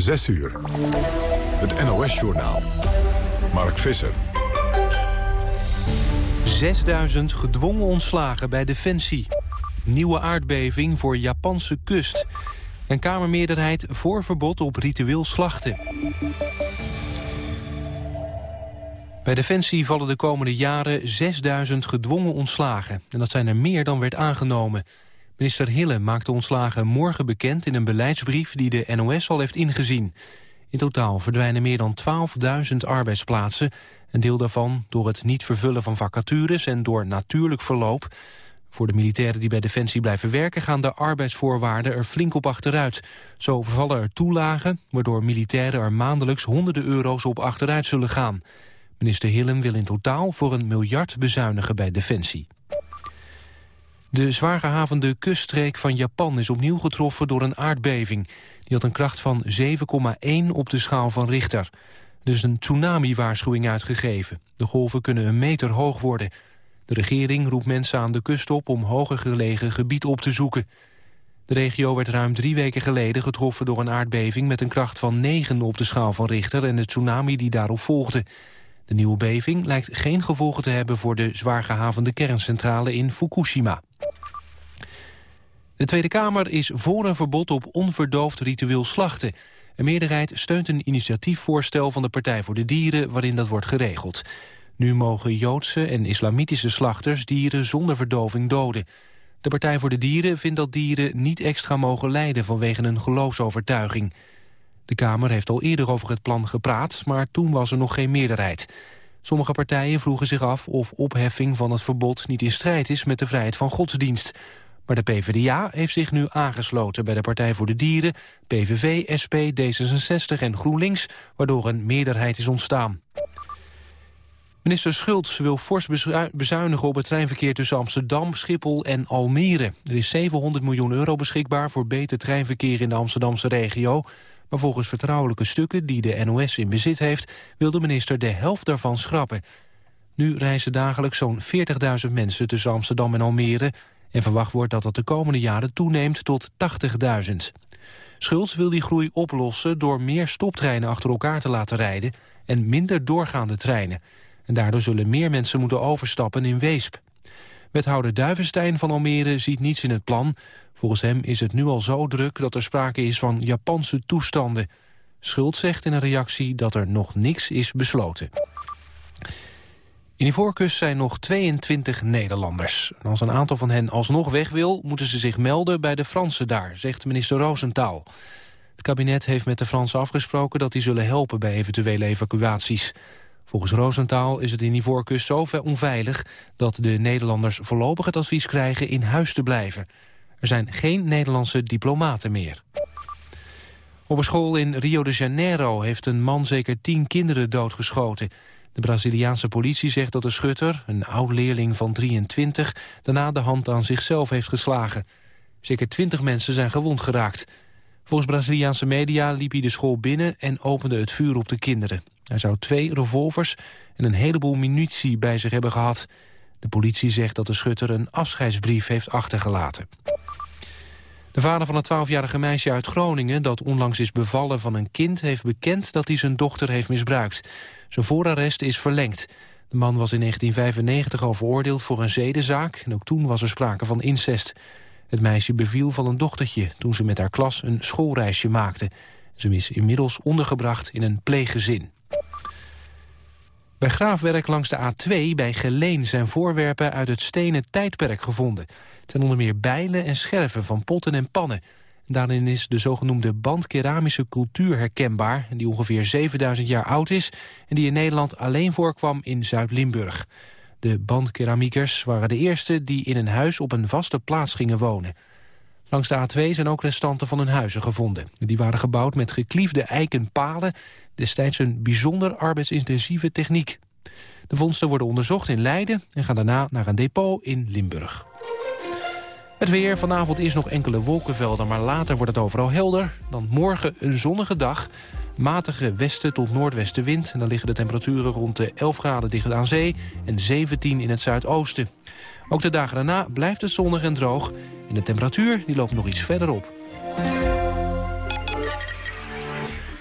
6 uur. Het NOS-journaal. Mark Visser. 6000 gedwongen ontslagen bij Defensie. Nieuwe aardbeving voor Japanse kust. Een kamermeerderheid voor verbod op ritueel slachten. Bij Defensie vallen de komende jaren 6000 gedwongen ontslagen. En dat zijn er meer dan werd aangenomen. Minister Hille maakt de ontslagen morgen bekend in een beleidsbrief die de NOS al heeft ingezien. In totaal verdwijnen meer dan 12.000 arbeidsplaatsen. Een deel daarvan door het niet vervullen van vacatures en door natuurlijk verloop. Voor de militairen die bij Defensie blijven werken gaan de arbeidsvoorwaarden er flink op achteruit. Zo vervallen er toelagen, waardoor militairen er maandelijks honderden euro's op achteruit zullen gaan. Minister Hillen wil in totaal voor een miljard bezuinigen bij Defensie. De zwaar gehavende kuststreek van Japan is opnieuw getroffen door een aardbeving. Die had een kracht van 7,1 op de schaal van Richter. Er is een tsunami-waarschuwing uitgegeven. De golven kunnen een meter hoog worden. De regering roept mensen aan de kust op om hoger gelegen gebied op te zoeken. De regio werd ruim drie weken geleden getroffen door een aardbeving... met een kracht van 9 op de schaal van Richter en de tsunami die daarop volgde. De nieuwe beving lijkt geen gevolgen te hebben voor de zwaar gehavende kerncentrale in Fukushima. De Tweede Kamer is voor een verbod op onverdoofd ritueel slachten. Een meerderheid steunt een initiatiefvoorstel van de Partij voor de Dieren waarin dat wordt geregeld. Nu mogen Joodse en islamitische slachters dieren zonder verdoving doden. De Partij voor de Dieren vindt dat dieren niet extra mogen lijden vanwege een geloofsovertuiging. De Kamer heeft al eerder over het plan gepraat, maar toen was er nog geen meerderheid. Sommige partijen vroegen zich af of opheffing van het verbod niet in strijd is met de vrijheid van godsdienst. Maar de PvdA heeft zich nu aangesloten bij de Partij voor de Dieren, PVV, SP, D66 en GroenLinks, waardoor een meerderheid is ontstaan. Minister Schultz wil fors bezuinigen op het treinverkeer tussen Amsterdam, Schiphol en Almere. Er is 700 miljoen euro beschikbaar voor beter treinverkeer in de Amsterdamse regio. Maar volgens vertrouwelijke stukken die de NOS in bezit heeft... wil de minister de helft daarvan schrappen. Nu reizen dagelijks zo'n 40.000 mensen tussen Amsterdam en Almere... en verwacht wordt dat dat de komende jaren toeneemt tot 80.000. Schultz wil die groei oplossen door meer stoptreinen achter elkaar te laten rijden... en minder doorgaande treinen. En daardoor zullen meer mensen moeten overstappen in Weesp. Wethouder Duivenstein van Almere ziet niets in het plan. Volgens hem is het nu al zo druk dat er sprake is van Japanse toestanden. Schuld zegt in een reactie dat er nog niks is besloten. In Ivoorkust zijn nog 22 Nederlanders. Als een aantal van hen alsnog weg wil... moeten ze zich melden bij de Fransen daar, zegt minister Roosentaal. Het kabinet heeft met de Fransen afgesproken... dat die zullen helpen bij eventuele evacuaties. Volgens Roosentaal is het in Ivoorkust zo ver onveilig... dat de Nederlanders voorlopig het advies krijgen in huis te blijven. Er zijn geen Nederlandse diplomaten meer. Op een school in Rio de Janeiro heeft een man zeker tien kinderen doodgeschoten. De Braziliaanse politie zegt dat de schutter, een oud-leerling van 23... daarna de hand aan zichzelf heeft geslagen. Zeker twintig mensen zijn gewond geraakt. Volgens Braziliaanse media liep hij de school binnen en opende het vuur op de kinderen. Hij zou twee revolvers en een heleboel munitie bij zich hebben gehad. De politie zegt dat de schutter een afscheidsbrief heeft achtergelaten. De vader van het 12-jarige meisje uit Groningen... dat onlangs is bevallen van een kind... heeft bekend dat hij zijn dochter heeft misbruikt. Zijn voorarrest is verlengd. De man was in 1995 al veroordeeld voor een zedenzaak... en ook toen was er sprake van incest. Het meisje beviel van een dochtertje toen ze met haar klas een schoolreisje maakte. Ze is inmiddels ondergebracht in een pleeggezin. Bij graafwerk langs de A2 bij Geleen zijn voorwerpen uit het stenen tijdperk gevonden. Zijn onder meer bijlen en scherven van potten en pannen. Daarin is de zogenoemde bandkeramische cultuur herkenbaar... die ongeveer 7000 jaar oud is... en die in Nederland alleen voorkwam in Zuid-Limburg. De bandkeramiekers waren de eerste die in een huis op een vaste plaats gingen wonen. Langs de A2 zijn ook restanten van hun huizen gevonden. Die waren gebouwd met gekliefde eiken palen... destijds een bijzonder arbeidsintensieve techniek. De vondsten worden onderzocht in Leiden... en gaan daarna naar een depot in Limburg. Het weer, vanavond eerst nog enkele wolkenvelden... maar later wordt het overal helder. Dan morgen een zonnige dag. Matige westen tot noordwestenwind. En dan liggen de temperaturen rond de 11 graden dicht aan zee... en 17 in het zuidoosten. Ook de dagen daarna blijft het zonnig en droog. En de temperatuur die loopt nog iets verder op.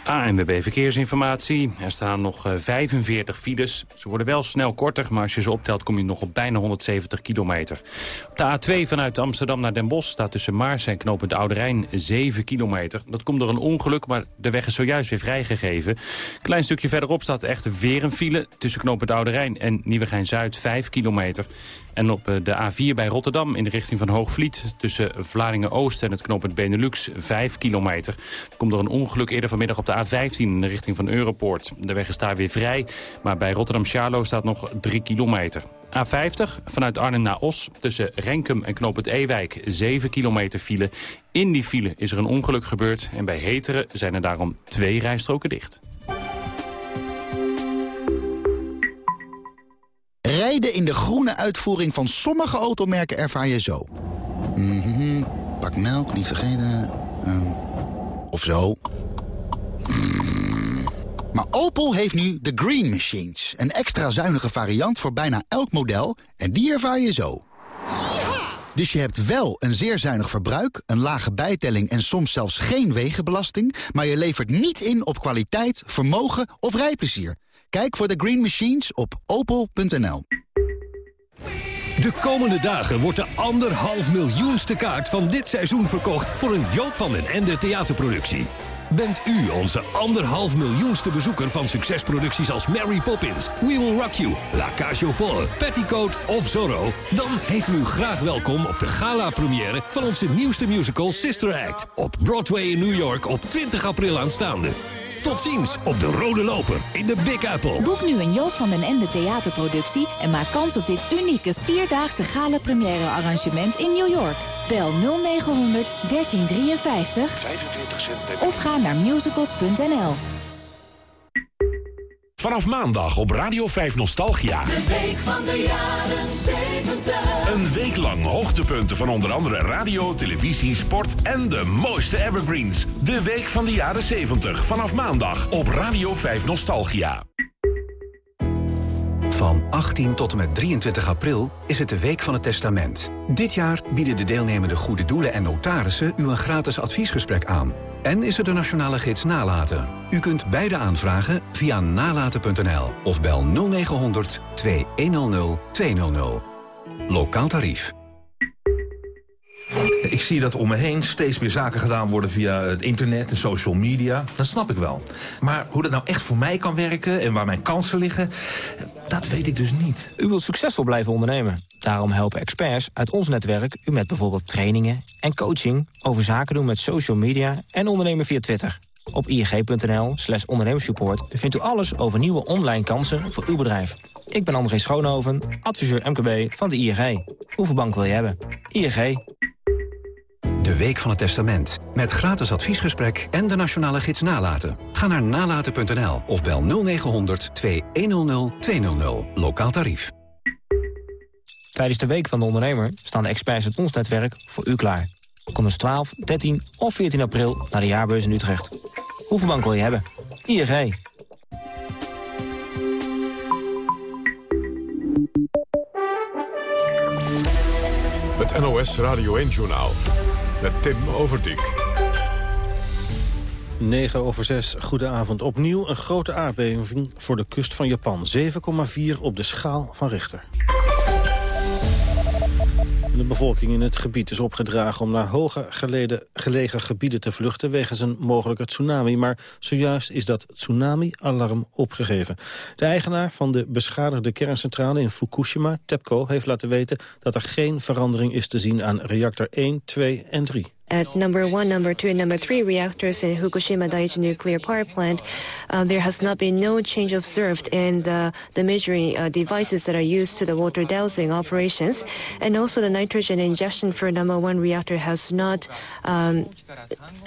ANWB Verkeersinformatie. Er staan nog 45 eh, files. Ze worden wel snel korter, maar als je ze optelt kom je nog op bijna 170 kilometer. Op de A2 vanuit Amsterdam naar Den Bosch staat tussen Maars en knooppunt Oude Rijn 7 kilometer. Dat komt door een ongeluk, maar de weg is zojuist weer vrijgegeven. Klein stukje verderop staat echt weer een file tussen knooppunt Oude Rijn en Nieuwegein-Zuid 5 kilometer. En op eh, de A4 bij Rotterdam in de richting van Hoogvliet... tussen Vlaardingen-Oost en het knooppunt Benelux 5 kilometer. Er komt door een ongeluk eerder vanmiddag op de A15 in de richting van Europoort. De weg is daar weer vrij, maar bij Rotterdam-Charlo staat nog 3 kilometer. A50 vanuit Arnhem naar Os tussen Renkum en knooppunt Ewijk 7 kilometer file. In die file is er een ongeluk gebeurd en bij Heteren zijn er daarom twee rijstroken dicht. Rijden in de groene uitvoering van sommige automerken ervaar je zo. Mm Pak melk, niet vergeten. Uh, of zo. Maar Opel heeft nu de Green Machines. Een extra zuinige variant voor bijna elk model. En die ervaar je zo. Dus je hebt wel een zeer zuinig verbruik, een lage bijtelling... en soms zelfs geen wegenbelasting... maar je levert niet in op kwaliteit, vermogen of rijplezier. Kijk voor de Green Machines op opel.nl. De komende dagen wordt de anderhalf miljoenste kaart van dit seizoen verkocht... voor een Joop van den Ende theaterproductie. Bent u onze anderhalf miljoenste bezoeker van succesproducties als Mary Poppins, We Will Rock You, La Cage aux Folles, Petticoat of Zorro? Dan heten we u graag welkom op de gala-première van onze nieuwste musical Sister Act op Broadway in New York op 20 april aanstaande. Tot ziens op de Rode Loper in de Big Apple. Boek nu een Joop van den Ende theaterproductie... en maak kans op dit unieke vierdaagse gala première arrangement in New York. Bel 0900 1353 45 cent of ga naar musicals.nl. Vanaf maandag op Radio 5 Nostalgia. De week van de jaren 70. Een week lang hoogtepunten van onder andere radio, televisie, sport en de mooiste evergreens. De week van de jaren 70. Vanaf maandag op Radio 5 Nostalgia. Van 18 tot en met 23 april is het de Week van het Testament. Dit jaar bieden de deelnemende goede doelen en notarissen u een gratis adviesgesprek aan. En is er de nationale gids Nalaten. U kunt beide aanvragen via nalaten.nl of bel 0900 2100 200. Lokaal tarief. Ik zie dat om me heen steeds meer zaken gedaan worden via het internet en social media. Dat snap ik wel. Maar hoe dat nou echt voor mij kan werken en waar mijn kansen liggen... dat weet ik dus niet. U wilt succesvol blijven ondernemen. Daarom helpen experts uit ons netwerk u met bijvoorbeeld trainingen en coaching... over zaken doen met social media en ondernemen via Twitter. Op ig.nl slash ondernemersupport vindt u alles over nieuwe online kansen voor uw bedrijf. Ik ben André Schoonhoven, adviseur MKB van de ING. Hoeveel bank wil je hebben? ING. De Week van het Testament. Met gratis adviesgesprek en de nationale gids Nalaten. Ga naar nalaten.nl of bel 0900 2100 200. Lokaal tarief. Tijdens de Week van de Ondernemer staan de experts uit ons netwerk voor u klaar. Kom dus 12, 13 of 14 april naar de jaarbeurs in Utrecht. Hoeveel bank wil je hebben? ING. Het NOS Radio 1-journaal met Tim Overdijk. 9 over 6, goedenavond. Opnieuw een grote aardbeving voor de kust van Japan. 7,4 op de schaal van Richter. De bevolking in het gebied is opgedragen om naar hoger gelegen gebieden te vluchten wegens een mogelijke tsunami. Maar zojuist is dat tsunami-alarm opgegeven. De eigenaar van de beschadigde kerncentrale in Fukushima, TEPCO, heeft laten weten dat er geen verandering is te zien aan reactor 1, 2 en 3. At number one, number two, and number three reactors in Fukushima Daiichi nuclear power plant, uh, there has not been no change observed in the, the measuring uh, devices that are used to the water dowsing operations. And also the nitrogen injection for number one reactor has not um,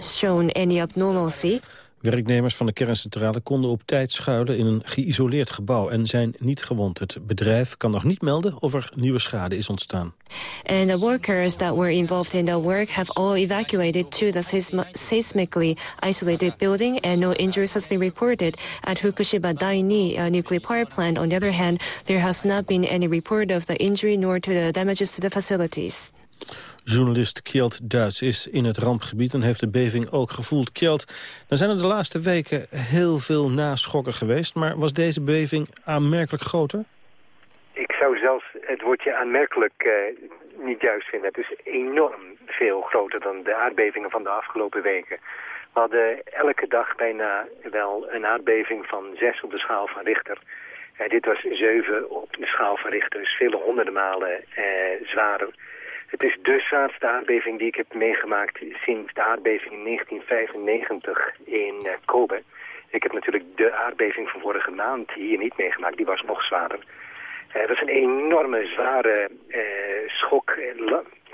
shown any abnormalcy. Werknemers van de kerncentrale konden op tijd schuilen in een geïsoleerd gebouw en zijn niet gewond. Het bedrijf kan nog niet melden of er nieuwe schade is ontstaan. And workers that were involved in the work have all evacuated to the seismically isolated building and no injuries has been reported at Fukushima Daini nuclear power plant. On the other hand, there has not been any report of the injury nor to the damages to the facilities. Journalist Kjeld Duits is in het rampgebied en heeft de beving ook gevoeld. Kjeld, dan zijn er de laatste weken heel veel naschokken geweest... maar was deze beving aanmerkelijk groter? Ik zou zelfs het woordje aanmerkelijk uh, niet juist vinden. Het is enorm veel groter dan de aardbevingen van de afgelopen weken. We hadden elke dag bijna wel een aardbeving van 6 op de schaal van Richter. Uh, dit was 7 op de schaal van Richter, dus vele honderden malen uh, zwaarder. Het is de zwaarste aardbeving die ik heb meegemaakt sinds de aardbeving in 1995 in uh, Kobe. Ik heb natuurlijk de aardbeving van vorige maand hier niet meegemaakt, die was nog zwaarder. Uh, dat is een enorme zware uh, schok,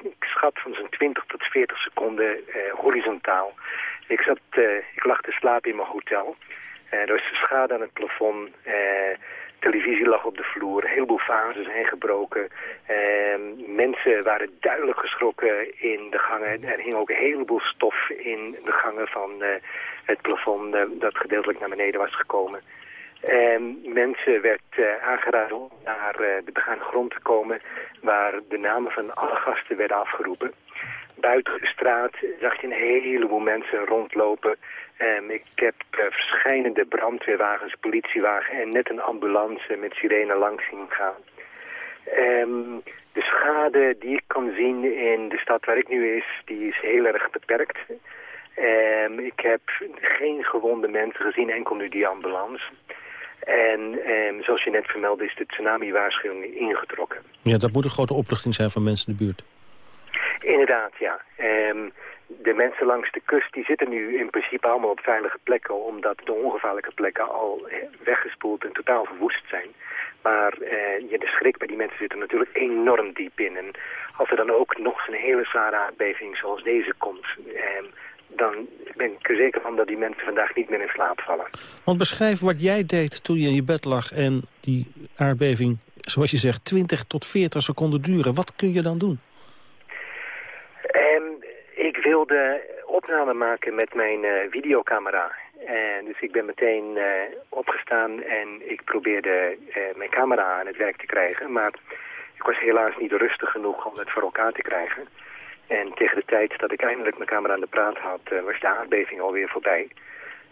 ik schat van zo'n 20 tot 40 seconden horizontaal. Ik, zat, ik lag te slapen in mijn hotel. er was schade aan het plafond televisie lag op de vloer, een heleboel vazen zijn gebroken. Ehm, mensen waren duidelijk geschrokken in de gangen. Er hing ook een heleboel stof in de gangen van uh, het plafond uh, dat gedeeltelijk naar beneden was gekomen. Um, mensen werd uh, aangeraden om naar de begane grond te komen waar de namen van alle gasten werden afgeroepen. Buiten de straat zag je een heleboel mensen rondlopen Um, ik heb uh, verschillende brandweerwagens, politiewagen en net een ambulance met sirene langs zien gaan. Um, de schade die ik kan zien in de stad waar ik nu is, die is heel erg beperkt. Um, ik heb geen gewonde mensen gezien, enkel nu die ambulance. En zoals je net vermeldde is de tsunami-waarschuwing ingetrokken. Ja, dat moet een grote opluchting zijn van mensen in de buurt. Inderdaad, ja. Um, de mensen langs de kust die zitten nu in principe allemaal op veilige plekken... omdat de ongevaarlijke plekken al weggespoeld en totaal verwoest zijn. Maar eh, de schrik bij die mensen zit er natuurlijk enorm diep in. En als er dan ook nog een hele zware aardbeving zoals deze komt... Eh, dan ben ik er zeker van dat die mensen vandaag niet meer in slaap vallen. Want beschrijf wat jij deed toen je in je bed lag en die aardbeving, zoals je zegt, 20 tot 40 seconden duren. Wat kun je dan doen? Wilde opname maken met mijn uh, videocamera. En dus ik ben meteen uh, opgestaan en ik probeerde mijn camera aan het werk te krijgen. Maar ik was helaas niet rustig genoeg om het voor elkaar te krijgen. En tegen de tijd dat ik eindelijk mijn camera aan de praat had, was de aardbeving alweer voorbij.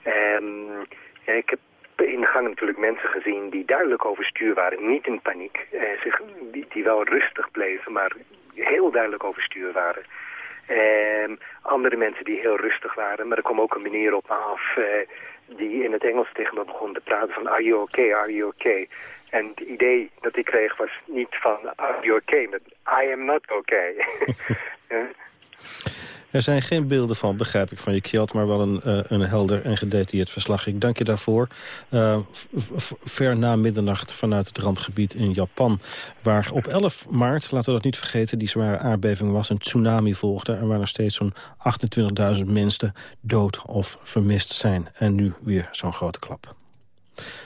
Um, ja, ik heb in de gang natuurlijk mensen gezien die duidelijk overstuur waren. Niet in paniek. zich, die, die wel rustig bleven, maar heel duidelijk overstuur waren. Um, andere mensen die heel rustig waren. Maar er kwam ook een meneer op me af uh, die in het Engels tegen me begon te praten van are you okay, are you okay? En het idee dat ik kreeg was niet van are you okay, maar I am not okay. Er zijn geen beelden van, begrijp ik, van je Kjeld... maar wel een, uh, een helder en gedetailleerd verslag. Ik dank je daarvoor. Uh, ver na middernacht vanuit het rampgebied in Japan... waar op 11 maart, laten we dat niet vergeten... die zware aardbeving was, een tsunami volgde... en waar nog steeds zo'n 28.000 mensen dood of vermist zijn. En nu weer zo'n grote klap.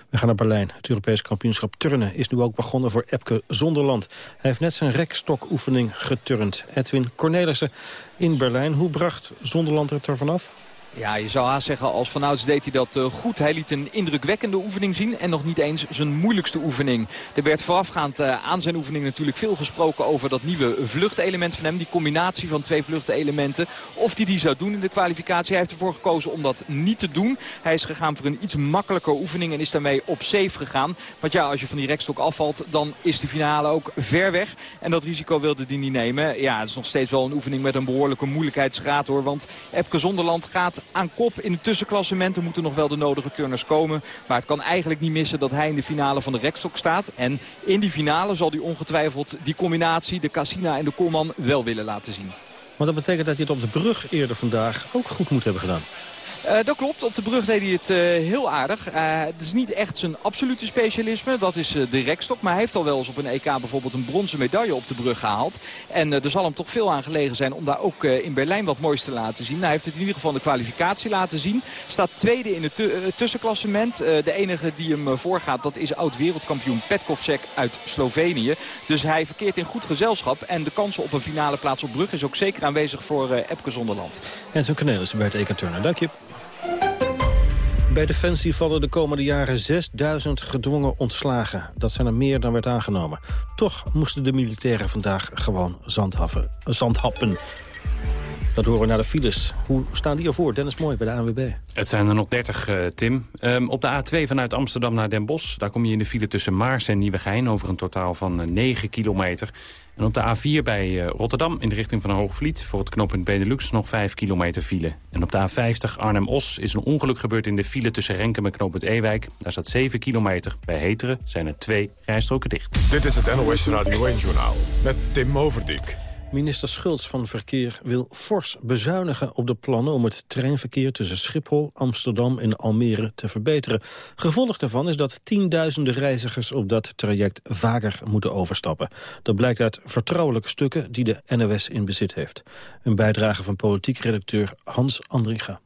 We gaan naar Berlijn. Het Europese kampioenschap turnen is nu ook begonnen voor Epke Zonderland. Hij heeft net zijn rekstokoefening geturnd. Edwin Cornelissen in Berlijn. Hoe bracht Zonderland het er vanaf? Ja, je zou haast zeggen, als vanouds deed hij dat uh, goed. Hij liet een indrukwekkende oefening zien en nog niet eens zijn moeilijkste oefening. Er werd voorafgaand uh, aan zijn oefening natuurlijk veel gesproken over dat nieuwe vluchtelement van hem. Die combinatie van twee vluchtelementen. Of hij die zou doen in de kwalificatie. Hij heeft ervoor gekozen om dat niet te doen. Hij is gegaan voor een iets makkelijker oefening en is daarmee op safe gegaan. Want ja, als je van die rekstok afvalt, dan is de finale ook ver weg. En dat risico wilde hij niet nemen. Ja, het is nog steeds wel een oefening met een behoorlijke moeilijkheidsgraad hoor. Want Epke Zonderland gaat aan kop in het tussenklassement. Er moeten nog wel de nodige turners komen. Maar het kan eigenlijk niet missen dat hij in de finale van de rekstok staat. En in die finale zal hij ongetwijfeld die combinatie, de Cassina en de Kolman, wel willen laten zien. Maar dat betekent dat hij het op de brug eerder vandaag ook goed moet hebben gedaan. Uh, dat klopt. Op de brug deed hij het uh, heel aardig. Uh, het is niet echt zijn absolute specialisme. Dat is de rekstok. Maar hij heeft al wel eens op een EK bijvoorbeeld een bronzen medaille op de brug gehaald. En er zal hem toch veel aan gelegen zijn om daar ook in Berlijn wat moois te laten zien. Hij heeft het in ieder geval de kwalificatie laten zien. Staat tweede in het tussenklassement. de enige die hem voorgaat dat is oud-wereldkampioen Petkovcek uit Slovenië. Dus hij verkeert in goed gezelschap. En de kansen op een finale plaats op brug is ook zeker aanwezig voor Epke Zonderland. En zo'n kaneel is bij het EK Turner. Dank je. Bij Defensie vallen de komende jaren 6000 gedwongen ontslagen. Dat zijn er meer dan werd aangenomen. Toch moesten de militairen vandaag gewoon zandhappen. Dat horen we naar de files. Hoe staan die ervoor? Dennis Mooi bij de ANWB. Het zijn er nog 30, uh, Tim. Um, op de A2 vanuit Amsterdam naar Den Bosch... daar kom je in de file tussen Maars en Nieuwegein... over een totaal van uh, 9 kilometer. En op de A4 bij uh, Rotterdam in de richting van Hoogvliet... voor het knooppunt Benelux nog 5 kilometer file. En op de A50 Arnhem-Os is een ongeluk gebeurd in de file... tussen Renkum en knooppunt Ewijk. Daar staat 7 kilometer. Bij Heteren zijn er twee rijstroken dicht. Dit is het NOS Radio 1-journaal met Tim Overdijk. Minister Schultz van Verkeer wil fors bezuinigen op de plannen om het treinverkeer tussen Schiphol, Amsterdam en Almere te verbeteren. Gevolg daarvan is dat tienduizenden reizigers op dat traject vaker moeten overstappen. Dat blijkt uit vertrouwelijke stukken die de NOS in bezit heeft. Een bijdrage van politiek redacteur Hans Andringa.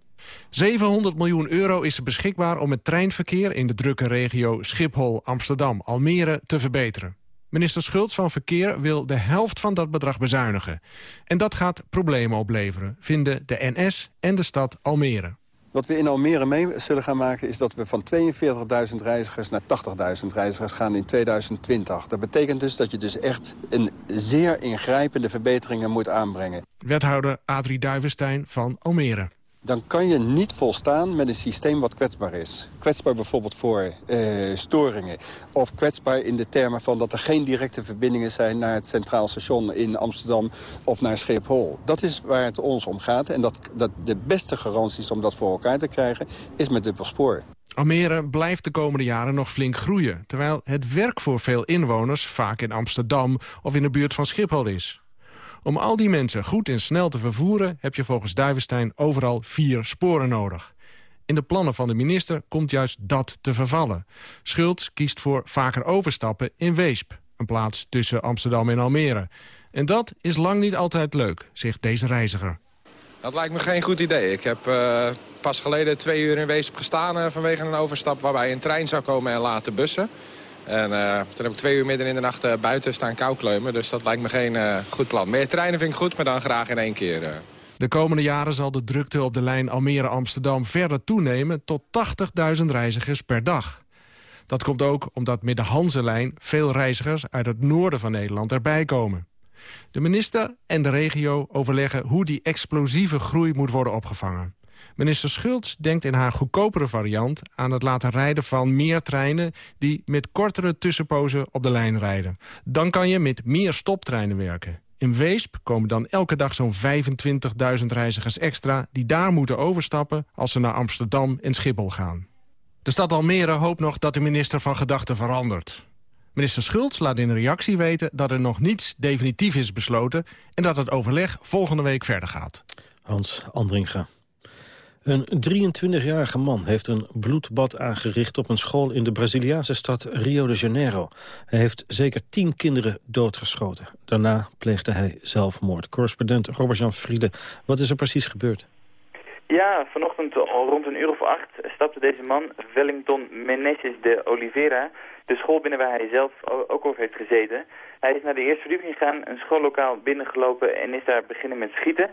700 miljoen euro is beschikbaar om het treinverkeer in de drukke regio Schiphol, Amsterdam, Almere te verbeteren. Minister Schultz van Verkeer wil de helft van dat bedrag bezuinigen. En dat gaat problemen opleveren, vinden de NS en de stad Almere. Wat we in Almere mee zullen gaan maken is dat we van 42.000 reizigers naar 80.000 reizigers gaan in 2020. Dat betekent dus dat je dus echt een zeer ingrijpende verbeteringen moet aanbrengen. Wethouder Adrie Duivenstein van Almere dan kan je niet volstaan met een systeem wat kwetsbaar is. Kwetsbaar bijvoorbeeld voor uh, storingen. Of kwetsbaar in de termen van dat er geen directe verbindingen zijn... naar het Centraal Station in Amsterdam of naar Schiphol. Dat is waar het ons om gaat. En dat, dat de beste garanties om dat voor elkaar te krijgen is met dubbel spoor. Almere blijft de komende jaren nog flink groeien... terwijl het werk voor veel inwoners vaak in Amsterdam of in de buurt van Schiphol is. Om al die mensen goed en snel te vervoeren... heb je volgens Duivenstein overal vier sporen nodig. In de plannen van de minister komt juist dat te vervallen. Schultz kiest voor vaker overstappen in Weesp. Een plaats tussen Amsterdam en Almere. En dat is lang niet altijd leuk, zegt deze reiziger. Dat lijkt me geen goed idee. Ik heb uh, pas geleden twee uur in Weesp gestaan uh, vanwege een overstap... waarbij een trein zou komen en later bussen. En uh, toen heb ik twee uur midden in de nacht uh, buiten staan koukleumen. Dus dat lijkt me geen uh, goed plan. Meer treinen vind ik goed, maar dan graag in één keer. De komende jaren zal de drukte op de lijn Almere-Amsterdam verder toenemen... tot 80.000 reizigers per dag. Dat komt ook omdat met de Hanselijn veel reizigers uit het noorden van Nederland erbij komen. De minister en de regio overleggen hoe die explosieve groei moet worden opgevangen. Minister Schultz denkt in haar goedkopere variant aan het laten rijden van meer treinen die met kortere tussenpozen op de lijn rijden. Dan kan je met meer stoptreinen werken. In Weesp komen dan elke dag zo'n 25.000 reizigers extra... die daar moeten overstappen als ze naar Amsterdam en Schiphol gaan. De stad Almere hoopt nog dat de minister van gedachten verandert. Minister Schultz laat in een reactie weten dat er nog niets definitief is besloten... en dat het overleg volgende week verder gaat. Hans Andringa. Een 23-jarige man heeft een bloedbad aangericht op een school in de Braziliaanse stad Rio de Janeiro. Hij heeft zeker tien kinderen doodgeschoten. Daarna pleegde hij zelfmoord. Correspondent Robert-Jan Friede, wat is er precies gebeurd? Ja, vanochtend rond een uur of acht stapte deze man, Wellington Menezes de Oliveira, de school binnen waar hij zelf ook over heeft gezeten. Hij is naar de eerste verdieping gegaan, een schoollokaal binnengelopen en is daar beginnen met schieten.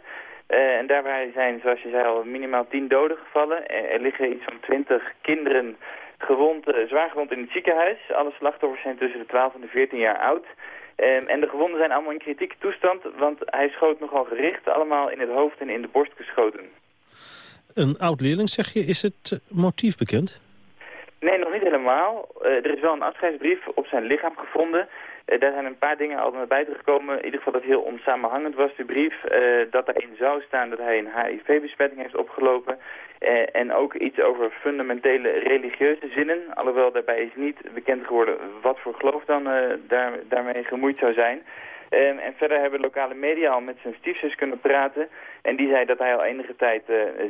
Uh, en daarbij zijn, zoals je zei, al minimaal tien doden gevallen. Er, liggen iets van twintig kinderen gewond, uh, zwaar gewond in het ziekenhuis. Alle slachtoffers zijn tussen de 12 en de 14 jaar oud. Um, en de gewonden zijn allemaal in kritieke toestand, want hij schoot nogal gericht, allemaal in het hoofd en in de borst geschoten. Een oud-leerling, zeg je, is het eh, motief bekend? Nee, nog niet helemaal. Uh, er is wel een afscheidsbrief op zijn lichaam gevonden. Uh, daar zijn een paar dingen al naar buiten gekomen. In ieder geval dat heel onsamenhangend was, de brief. Uh, dat erin zou staan dat hij een HIV-besmetting heeft opgelopen. en ook iets over fundamentele religieuze zinnen. Alhoewel daarbij is niet bekend geworden wat voor geloof dan daar, daarmee gemoeid zou zijn. Um, en verder hebben lokale media al met zijn stiefzus kunnen praten. En die zei dat hij al enige tijd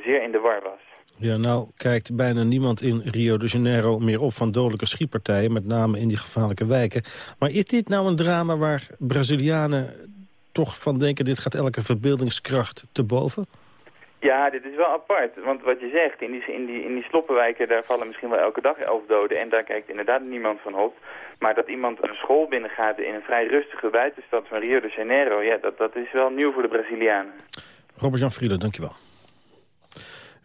zeer in de war was. Ja, nou kijkt bijna niemand in Rio de Janeiro meer op van dodelijke schietpartijen, met name in die gevaarlijke wijken. Maar is dit nou een drama waar Brazilianen toch van denken, dit gaat elke verbeeldingskracht te boven? Ja, dit is wel apart. Want wat je zegt, in die, in die, in die sloppenwijken, daar vallen misschien wel elke dag elf doden. En daar kijkt inderdaad niemand van op. Maar dat iemand een school binnengaat in een vrij rustige buitenstad van Rio de Janeiro, ja, dat, dat is wel nieuw voor de Brazilianen. Robert-Jan Frieden, dankjewel.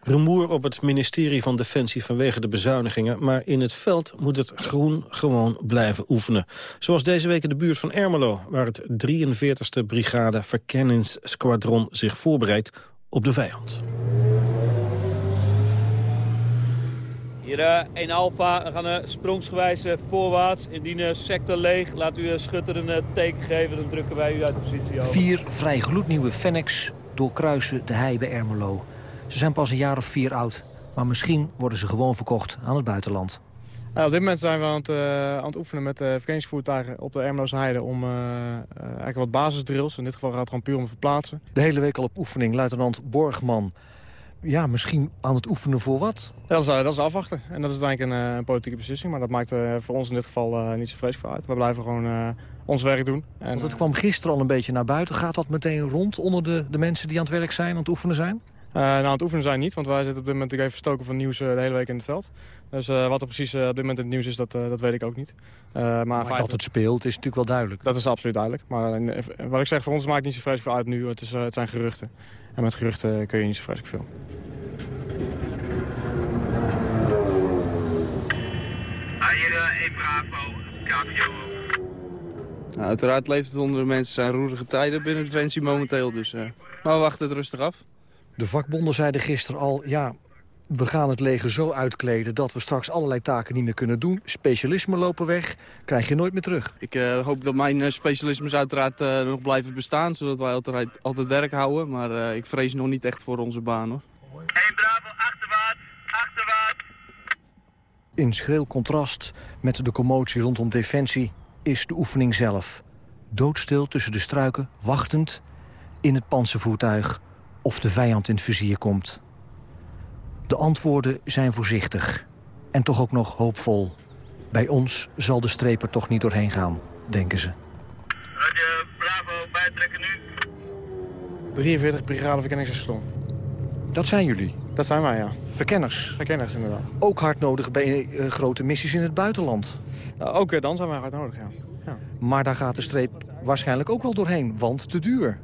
Rumoer op het ministerie van Defensie vanwege de bezuinigingen... maar in het veld moet het groen gewoon blijven oefenen. Zoals deze week in de buurt van Ermelo... waar het 43e Brigade Verkenningssquadron zich voorbereidt op de vijand. Hier uh, 1 Alpha, we gaan uh, sprongsgewijs uh, voorwaarts. Indien sector leeg, laat u schutter een teken geven. Dan drukken wij u uit de positie over. Vier vrij gloednieuwe Fennecs doorkruisen de hei bij Ermelo. Ze zijn pas een jaar of vier oud. Maar misschien worden ze gewoon verkocht aan het buitenland. Ja, op dit moment zijn we aan het, aan het oefenen met verkenningsvoertuigen op de Ermeloze heide... om eigenlijk wat basisdrills. In dit geval gaat het gewoon puur om verplaatsen. De hele week al op oefening, luitenant Borgman ja, misschien aan het oefenen voor wat? Ja, dat, is, dat is afwachten. En dat is eigenlijk een, een politieke beslissing. Maar dat maakt voor ons in dit geval niet zo vreselijk veel uit. We blijven gewoon ons werk doen. En, Want het kwam gisteren al een beetje naar buiten. Gaat dat meteen rond onder de, de mensen die aan het werk zijn, aan het oefenen zijn? Nou, aan het oefenen zijn niet, want wij zitten op dit moment even verstoken van nieuws de hele week in het veld. Dus wat er precies op dit moment in het nieuws is, dat, dat weet ik ook niet. maar maar dat het speelt is natuurlijk wel duidelijk. Dat is absoluut duidelijk. Maar wat ik zeg, voor ons maakt niet zo vreselijk veel uit nu. Het, is, het zijn geruchten. En met geruchten kun je niet zo vreselijk veel. Hier 1 Bravo, KPO. Nou, uiteraard leeft het onder de mensen. zijn roerige tijden binnen Defensie momenteel. Dus, uh, maar we wachten het rustig af. De vakbonden zeiden gisteren al... ja, we gaan het leger zo uitkleden dat we straks allerlei taken niet meer kunnen doen. Specialismen lopen weg, krijg je nooit meer terug. Ik uh, hoop dat mijn uh, specialismes uiteraard uh, nog blijven bestaan... zodat wij altijd, altijd werk houden. Maar ik vrees nog niet echt voor onze baan. hoor. 1 Bravo, achterwaarts, achterwaarts. In schril contrast met de commotie rondom Defensie is de oefening zelf. Doodstil tussen de struiken, wachtend in het panzervoertuig... of de vijand in het vizier komt. De antwoorden zijn voorzichtig en toch ook nog hoopvol. Bij ons zal de streep er toch niet doorheen gaan, denken ze. Roger, Bravo, bijtrekken nu. 43 Brigade Verkenningsstation. Dat zijn jullie? Dat zijn wij, ja. Verkenners? Verkenners, inderdaad. Ook hard nodig bij uh, grote missies in het buitenland? Uh, ook uh, dan zijn wij hard nodig, ja. ja. Maar daar gaat de streep waarschijnlijk ook wel doorheen, want te duur.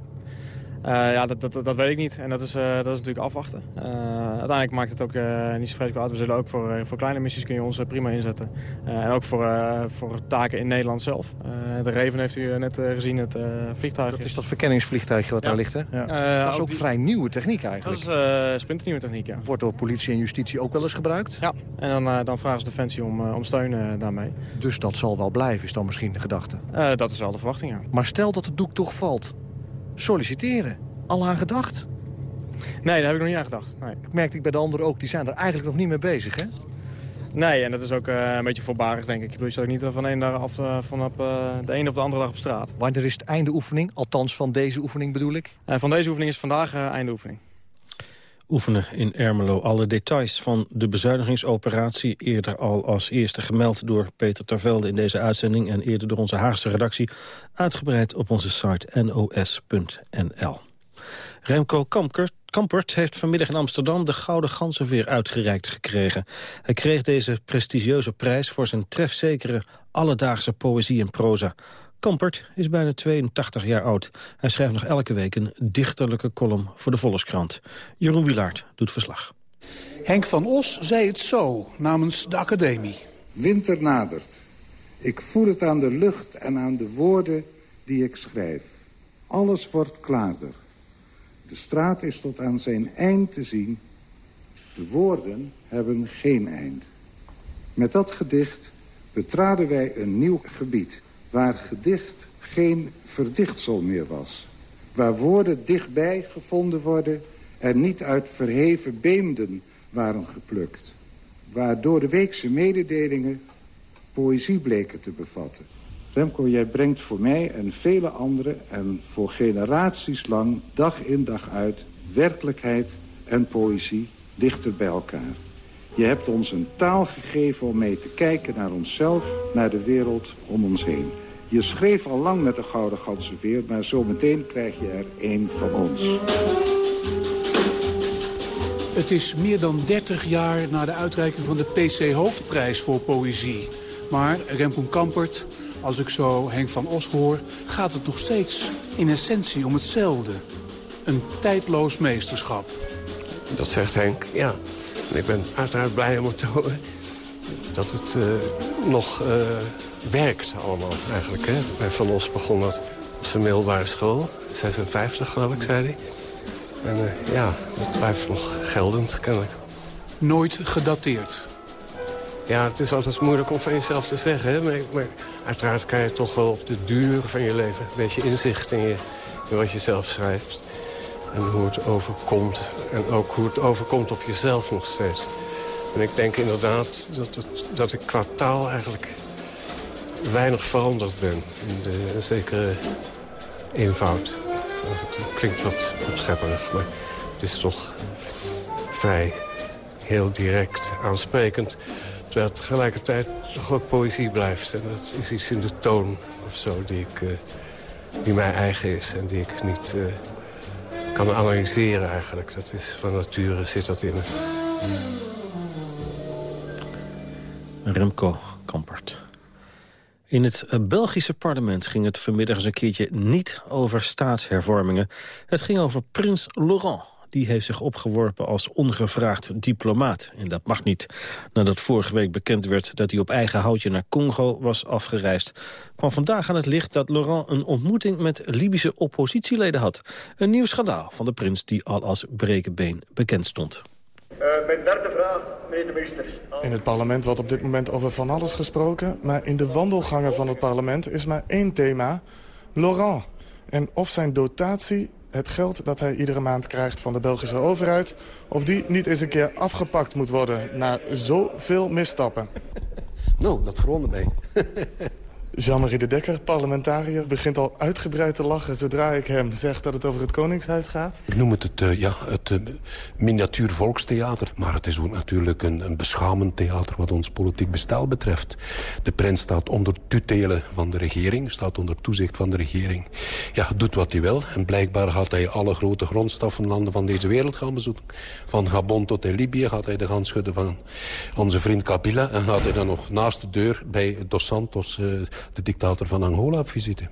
Uh, ja, dat, dat, dat weet ik niet. En dat is, uh, dat is natuurlijk afwachten. Uh, uiteindelijk maakt het ook niet zo vreselijk uit. We zullen ook voor, voor kleine missies kun je ons prima inzetten. en ook voor, voor taken in Nederland zelf. de Reven heeft u net gezien, het vliegtuig. Dat is dat verkenningsvliegtuigje wat ja. daar ligt, hè? Ja. dat is ook die... vrij nieuwe techniek eigenlijk. Dat is splinternieuwe techniek, ja. Wordt door politie en justitie ook wel eens gebruikt? Ja, en dan, dan vragen ze Defensie om, om steun daarmee. Dus dat zal wel blijven, is dan misschien de gedachte? dat is wel de verwachting, ja. Maar stel dat het doek toch valt solliciteren. Al aan gedacht? Nee, daar heb ik nog niet aan gedacht. Nee. Ik merkte ik bij de anderen ook, die zijn er eigenlijk nog niet mee bezig, hè? Nee, en dat is ook uh, een beetje voorbarig, denk ik. Ik bedoel, je staat niet van, een dag af, uh, van op, uh, de ene of de andere dag op straat. Wanneer is het einde oefening? Althans, van deze oefening bedoel ik? van deze oefening is vandaag einde oefening. Oefenen in Ermelo. Alle details van de bezuinigingsoperatie. Eerder al als eerste gemeld door Peter Tervelde in deze uitzending... en eerder door onze Haagse redactie. Uitgebreid op onze site nos.nl. Remco Kampert, heeft vanmiddag in Amsterdam de Gouden Ganzenveer uitgereikt gekregen. Hij kreeg deze prestigieuze prijs voor zijn trefzekere alledaagse poëzie en proza. Kampert is bijna 82 jaar oud. Hij schrijft nog elke week een dichterlijke column voor de Volkskrant. Jeroen Wilaert doet verslag. Henk van Os zei het zo namens de academie. Winter nadert. Ik voel het aan de lucht en aan de woorden die ik schrijf. Alles wordt klaarder. De straat is tot aan zijn eind te zien. De woorden hebben geen eind. Met dat gedicht betraden wij een nieuw gebied... waar gedicht geen verdichtsel meer was. Waar woorden dichtbij gevonden worden... en niet uit verheven beemden waren geplukt. Waar door de weekse mededelingen poëzie bleken te bevatten. Remco, jij brengt voor mij en vele anderen... en voor generaties lang, dag in dag uit... werkelijkheid en poëzie dichter bij elkaar. Je hebt ons een taal gegeven om mee te kijken naar onszelf... naar de wereld om ons heen. Je schreef al lang met de Gouden Ganzenveer... maar zometeen krijg je er één van ons. Het is meer dan 30 jaar na de uitreiking van de PC Hoofdprijs voor Poëzie. Maar Remco Kampert als ik zo Henk van Os hoor, gaat het nog steeds in essentie om hetzelfde. Een tijdloos meesterschap. Dat zegt Henk, ja. En ik ben uiteraard blij om te horen dat het uh, nog uh, werkt allemaal eigenlijk. Hè? Bij Van Os begon dat op zijn middelbare school. 56 geloof ik, zei hij. En uh, ja, dat blijft nog geldend kennelijk. Nooit gedateerd? Ja, het is altijd moeilijk om van jezelf te zeggen. Hè? Maar, maar, uiteraard kan je toch wel op de duur van je leven... een beetje inzicht in, je, in wat je zelf schrijft. En hoe het overkomt. En ook hoe het overkomt op jezelf nog steeds. En ik denk inderdaad dat, het, dat ik qua taal eigenlijk weinig veranderd ben. In de zekere eenvoud. Het klinkt wat opschepperig, maar het is toch vrij heel direct aansprekend. Terwijl tegelijkertijd nog poëzie blijft. En dat is iets in de toon of zo die, ik, uh, die mij eigen is en die ik niet uh, kan analyseren eigenlijk. Dat is, van nature zit dat in. Remco Kampert. In het Belgische parlement ging het vanmiddag eens een keertje niet over staatshervormingen. Het ging over prins Laurent. Die heeft zich opgeworpen als ongevraagd diplomaat. En dat mag niet. Nadat vorige week bekend werd dat hij op eigen houtje naar Congo was afgereisd... kwam vandaag aan het licht dat Laurent een ontmoeting met Libische oppositieleden had. Een nieuw schandaal van de prins die al als brekenbeen bekend stond. Uh, mijn derde vraag, meneer de minister. In het parlement wordt op dit moment over van alles gesproken... maar in de wandelgangen van het parlement is maar één thema. Laurent. En of zijn dotatie, het geld dat hij iedere maand krijgt van de Belgische overheid... of die niet eens een keer afgepakt moet worden na zoveel misstappen. Nou, dat verwondert mij. Jean-Marie de Dekker, parlementariër, begint al uitgebreid te lachen... zodra ik hem zeg dat het over het Koningshuis gaat. Ik noem het het, uh, ja, het uh, miniatuur volkstheater. Maar het is ook natuurlijk een, een beschamend theater wat ons politiek bestel betreft. De prins staat onder tutele van de regering, staat onder toezicht van de regering. Ja, doet wat hij wil. En blijkbaar gaat hij alle grote grondstoffenlanden van deze wereld gaan bezoeken. Van Gabon tot in Libië gaat hij de hand schudden van onze vriend Kabila. En gaat hij dan nog naast de deur bij Dos Santos... Uh, de dictator van Angola op visite.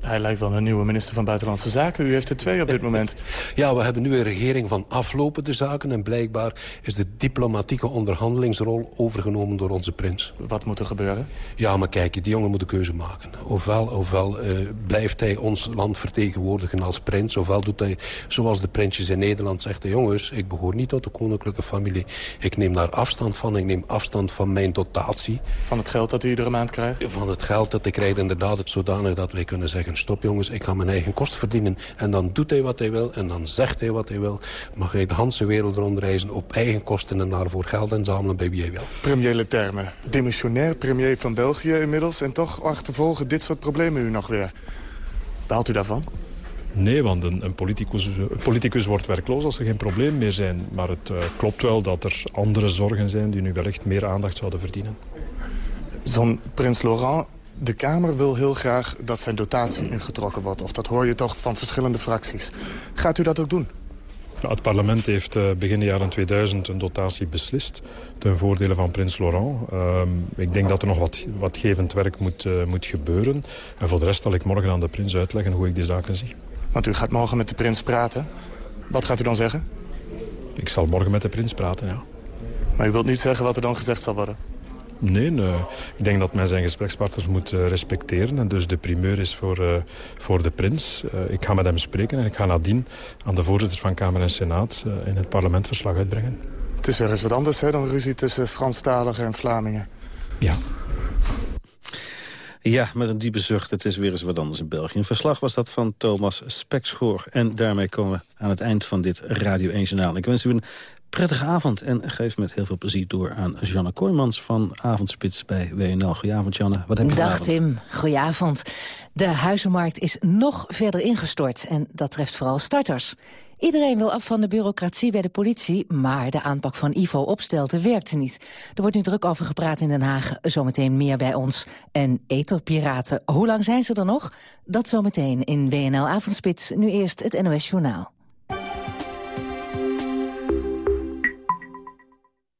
Hij lijkt wel een nieuwe minister van Buitenlandse Zaken. U heeft er twee op dit moment. Ja, we hebben nu een regering van aflopende zaken... en blijkbaar is de diplomatieke onderhandelingsrol overgenomen door onze prins. Wat moet er gebeuren? Ja, maar kijk, die jongen moet een keuze maken. Ofwel, ofwel uh, blijft hij ons land vertegenwoordigen als prins... ofwel doet hij, zoals de prinsjes in Nederland zegt... jongens, ik behoor niet tot de koninklijke familie. Ik neem daar afstand van. Ik neem afstand van mijn dotatie. Van het geld dat hij iedere maand krijgt? Van het geld dat ik krijg, inderdaad het zodanig dat wij kunnen zeggen stop jongens, ik ga mijn eigen kosten verdienen. En dan doet hij wat hij wil en dan zegt hij wat hij wil. Mag hij de hele wereld rondreizen op eigen kosten... en daarvoor geld inzamelen bij wie hij wil. Premier Leterme, demissionair premier van België inmiddels... en toch achtervolgen dit soort problemen u nog weer. Baalt u daarvan? Nee, want een, een, politicus, een, politicus, wordt werkloos als er geen probleem meer zijn. Maar het uh, klopt wel dat er andere zorgen zijn die nu wellicht meer aandacht zouden verdienen. Zo'n prins Laurent de Kamer wil heel graag dat zijn dotatie ingetrokken wordt. Of dat hoor je toch van verschillende fracties. Gaat u dat ook doen? Het parlement heeft uh, begin de jaren 2000 een dotatie beslist... ten voordele van prins Laurent. Uh, ik denk dat er nog wat, wat gevend werk moet, uh, moet gebeuren. En voor de rest zal ik morgen aan de prins uitleggen hoe ik die zaken zie. Want u gaat morgen met de prins praten. Wat gaat u dan zeggen? Ik zal morgen met de prins praten, ja. Maar u wilt niet zeggen wat er dan gezegd zal worden? Nee, nee, ik denk dat men zijn gesprekspartners moet uh, respecteren. En dus de primeur is voor, uh, voor de prins. Uh, ik ga met hem spreken en ik ga nadien aan de voorzitters van Kamer en Senaat in het parlement verslag uitbrengen. Het is weer eens wat anders hè, dan ruzie tussen Franstaligen en Vlamingen. Ja. Ja, met een diepe zucht. Het is weer eens wat anders in België. Een verslag was dat van Thomas Spekschoor. En daarmee komen we aan het eind van dit Radio 1 Journaal. Ik wens u een prettige avond en geef met heel veel plezier door aan Janne Kooijmans van Avondspits bij WNL. Goedenavond Janne, wat heb je Dag Tim, goedenavond. De huizenmarkt is nog verder ingestort en dat treft vooral starters. Iedereen wil af van de bureaucratie bij de politie... maar de aanpak van Ivo Opstelten werkte niet. Er wordt nu druk over gepraat in Den Haag, zometeen meer bij ons. En etherpiraten, hoe lang zijn ze er nog? Dat zometeen in WNL Avondspits, nu eerst het NOS Journaal.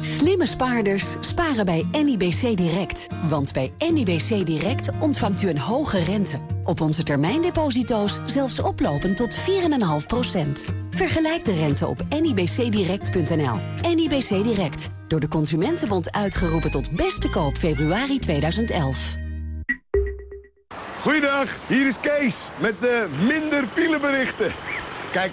Slimme spaarders sparen bij NIBC Direct. Want bij NIBC Direct ontvangt u een hoge rente. Op onze termijndeposito's zelfs oplopend tot 4,5%. Vergelijk de rente op nibcdirect.nl. NIBC Direct. Door de Consumentenbond uitgeroepen tot beste koop februari 2011. Goeiedag, hier is Kees met de minder fileberichten. Kijk,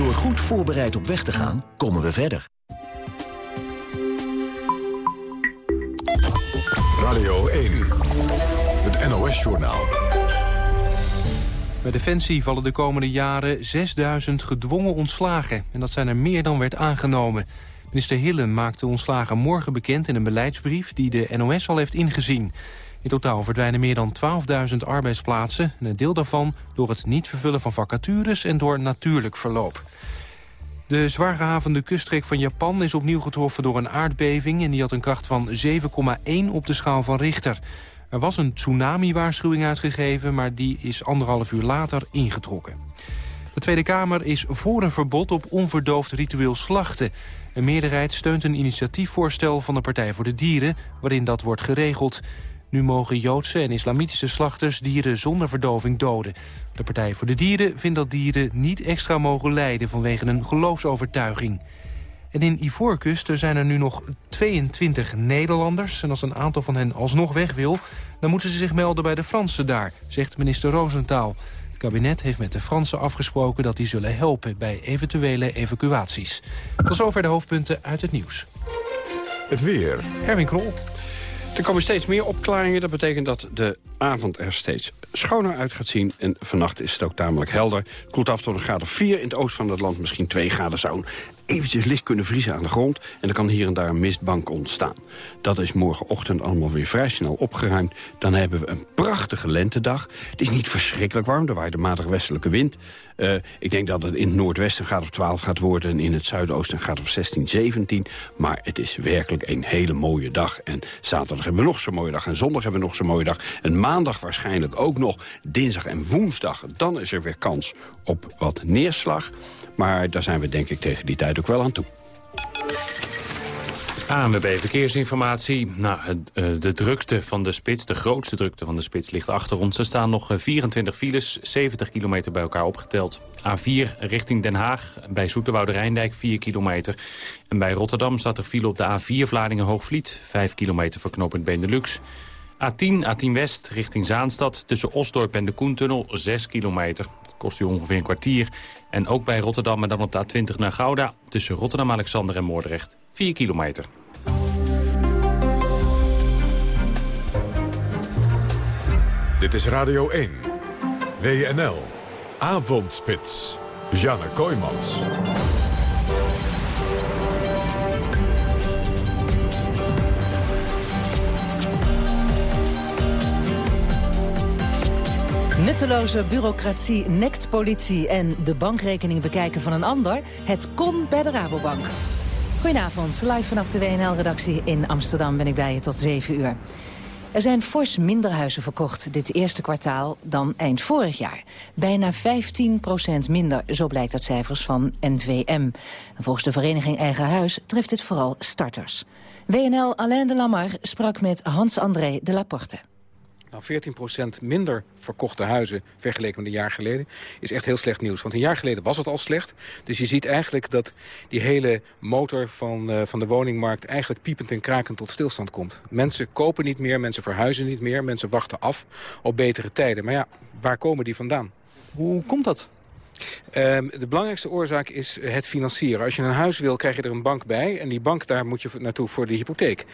Door goed voorbereid op weg te gaan, komen we verder. Radio 1, het NOS-journaal. Bij Defensie vallen de komende jaren 6000 gedwongen ontslagen. En dat zijn er meer dan werd aangenomen. Minister Hillen maakt de ontslagen morgen bekend in een beleidsbrief... die de NOS al heeft ingezien. In totaal verdwijnen meer dan 12.000 arbeidsplaatsen... en een deel daarvan door het niet vervullen van vacatures... en door natuurlijk verloop. De zwaar gehavende kuststreek van Japan is opnieuw getroffen door een aardbeving... en die had een kracht van 7,1 op de schaal van Richter. Er was een tsunami-waarschuwing uitgegeven... maar die is anderhalf uur later ingetrokken. De Tweede Kamer is voor een verbod op onverdoofd ritueel slachten. Een meerderheid steunt een initiatiefvoorstel van de Partij voor de Dieren... waarin dat wordt geregeld. Nu mogen Joodse en islamitische slachters dieren zonder verdoving doden. De Partij voor de Dieren vindt dat dieren niet extra mogen lijden vanwege een geloofsovertuiging. En in Ivoorkust zijn er nu nog 22 Nederlanders. En als een aantal van hen alsnog weg wil, dan moeten ze zich melden bij de Fransen daar, zegt minister Roosentaal. Het kabinet heeft met de Fransen afgesproken dat die zullen helpen bij eventuele evacuaties. Tot zover de hoofdpunten uit het nieuws. Het weer. Erwin Krol. Er komen steeds meer opklaringen. Dat betekent dat de avond er steeds schoner uit gaat zien. En vannacht is het ook tamelijk helder. Het koelt af tot een graad of 4. In het oosten van het land misschien 2 graden zou eventjes licht kunnen vriezen aan de grond... en er kan hier en daar een mistbank ontstaan. Dat is morgenochtend allemaal weer vrij snel opgeruimd. Dan hebben we een prachtige lentedag. Het is niet verschrikkelijk warm, er waait de matige westelijke wind. Uh, ik denk dat het in het noordwesten gaat op 12 gaat worden... en in het zuidoosten gaat op 16, 17. Maar het is werkelijk een hele mooie dag. En zaterdag hebben we nog zo'n mooie dag. En zondag hebben we nog zo'n mooie dag. En maandag waarschijnlijk ook nog. Dinsdag en woensdag, dan is er weer kans op wat neerslag. Maar daar zijn we denk ik tegen die tijd wel aan toe. ANWB Verkeersinformatie. Nou, eh, de drukte van de spits, de grootste drukte van de spits ligt achter ons. Er staan nog 24 eh, files, 70 kilometer bij elkaar opgeteld. A4 richting Den Haag, bij Zoeterwoude Rijndijk 4 kilometer. En bij Rotterdam staat er file op de A4 Vlaardingen-Hoogvliet, 5 kilometer voor knooppunt Benelux. A10, A10 West richting Zaanstad, tussen Osdorp en de Koentunnel 6 kilometer. Kost u ongeveer een kwartier. En ook bij Rotterdam, maar dan op de A20 naar Gouda... tussen Rotterdam-Alexander en Moordrecht, 4 kilometer. Dit is Radio 1. WNL. Avondspits. Janne Kooijmans. Nutteloze bureaucratie nekt politie en de bankrekening bekijken van een ander. Het kon bij de Rabobank. Goedenavond, live vanaf de WNL-redactie in Amsterdam ben ik bij je tot 7 uur. Er zijn fors minder huizen verkocht dit eerste kwartaal dan eind vorig jaar. Bijna 15% minder, zo blijkt uit cijfers van NVM. volgens de vereniging Eigen Huis treft dit vooral starters. WNL Alain de Lamar sprak met Hans-André de Laporte. Nou, 14% minder verkochte huizen vergeleken met een jaar geleden... is echt heel slecht nieuws. Want een jaar geleden was het al slecht. Dus je ziet eigenlijk dat die hele motor van, uh, van de woningmarkt... eigenlijk piepend en krakend tot stilstand komt. Mensen kopen niet meer, mensen verhuizen niet meer... mensen wachten af op betere tijden. Maar ja, waar komen die vandaan? Hoe komt dat? Um, de belangrijkste oorzaak is het financieren. Als je een huis wil, krijg je er een bank bij. En die bank, daar moet je naartoe voor de hypotheek.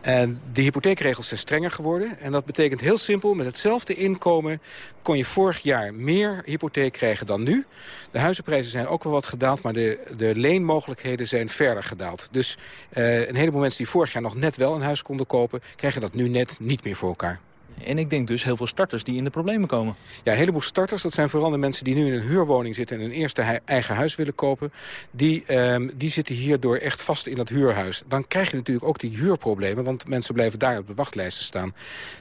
En de hypotheekregels zijn strenger geworden. En dat betekent heel simpel, met hetzelfde inkomen... kon je vorig jaar meer hypotheek krijgen dan nu. De huizenprijzen zijn ook wel wat gedaald... maar de, de leenmogelijkheden zijn verder gedaald. Dus uh, een heleboel mensen die vorig jaar nog net wel een huis konden kopen... krijgen dat nu net niet meer voor elkaar. En ik denk dus heel veel starters die in de problemen komen. Ja, een heleboel starters. Dat zijn vooral de mensen die nu in een huurwoning zitten... en een eerste eigen huis willen kopen. Die, um, die zitten hierdoor echt vast in dat huurhuis. Dan krijg je natuurlijk ook die huurproblemen... want mensen blijven daar op de wachtlijsten staan.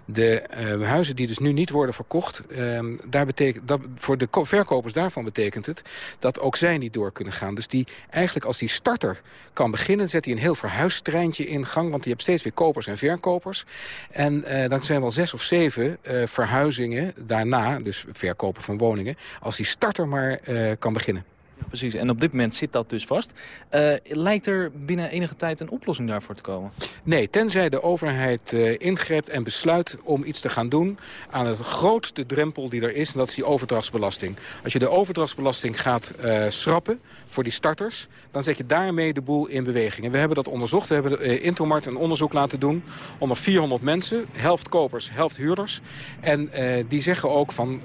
De uh, huizen die dus nu niet worden verkocht... Um, daar betekent, dat, voor de verkopers daarvan betekent het... dat ook zij niet door kunnen gaan. Dus die, eigenlijk als die starter kan beginnen... zet hij een heel verhuistreintje in gang... want je hebt steeds weer kopers en verkopers. En uh, dan zijn wel zes of zeven uh, verhuizingen daarna, dus verkopen van woningen... als die starter maar uh, kan beginnen. Precies, en op dit moment zit dat dus vast. Uh, lijkt er binnen enige tijd een oplossing daarvoor te komen? Nee, tenzij de overheid uh, ingrijpt en besluit om iets te gaan doen... aan het grootste drempel die er is, en dat is die overdrachtsbelasting. Als je de overdrachtsbelasting gaat uh, schrappen voor die starters... dan zet je daarmee de boel in beweging. En we hebben dat onderzocht. We hebben Intomart een onderzoek laten doen onder 400 mensen. Helft kopers, helft huurders. En die zeggen ook van...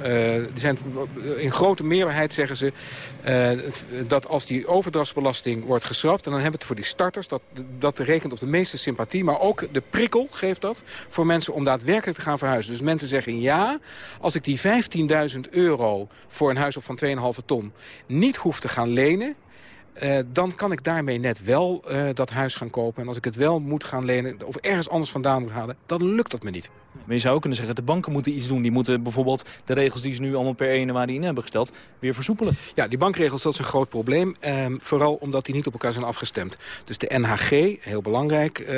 die zijn, in grote meerderheid zeggen ze dat als die overdrachtsbelasting wordt geschrapt... en dan hebben we het voor die starters, dat, dat rekent op de meeste sympathie... maar ook de prikkel geeft dat voor mensen om daadwerkelijk te gaan verhuizen. Dus mensen zeggen ja, als ik die 15.000 euro voor een huis op van 2,5 ton... niet hoef te gaan lenen, uh, dan kan ik daarmee net wel uh, dat huis gaan kopen. En als ik het wel moet gaan lenen of ergens anders vandaan moet halen, dan lukt dat me niet. Maar je zou ook kunnen zeggen, de banken moeten iets doen. Die moeten bijvoorbeeld de regels die ze nu allemaal per 1 januari in hebben gesteld... weer versoepelen. Ja, die bankregels, dat is een groot probleem. Um, vooral omdat die niet op elkaar zijn afgestemd. Dus de NHG, heel belangrijk. Uh,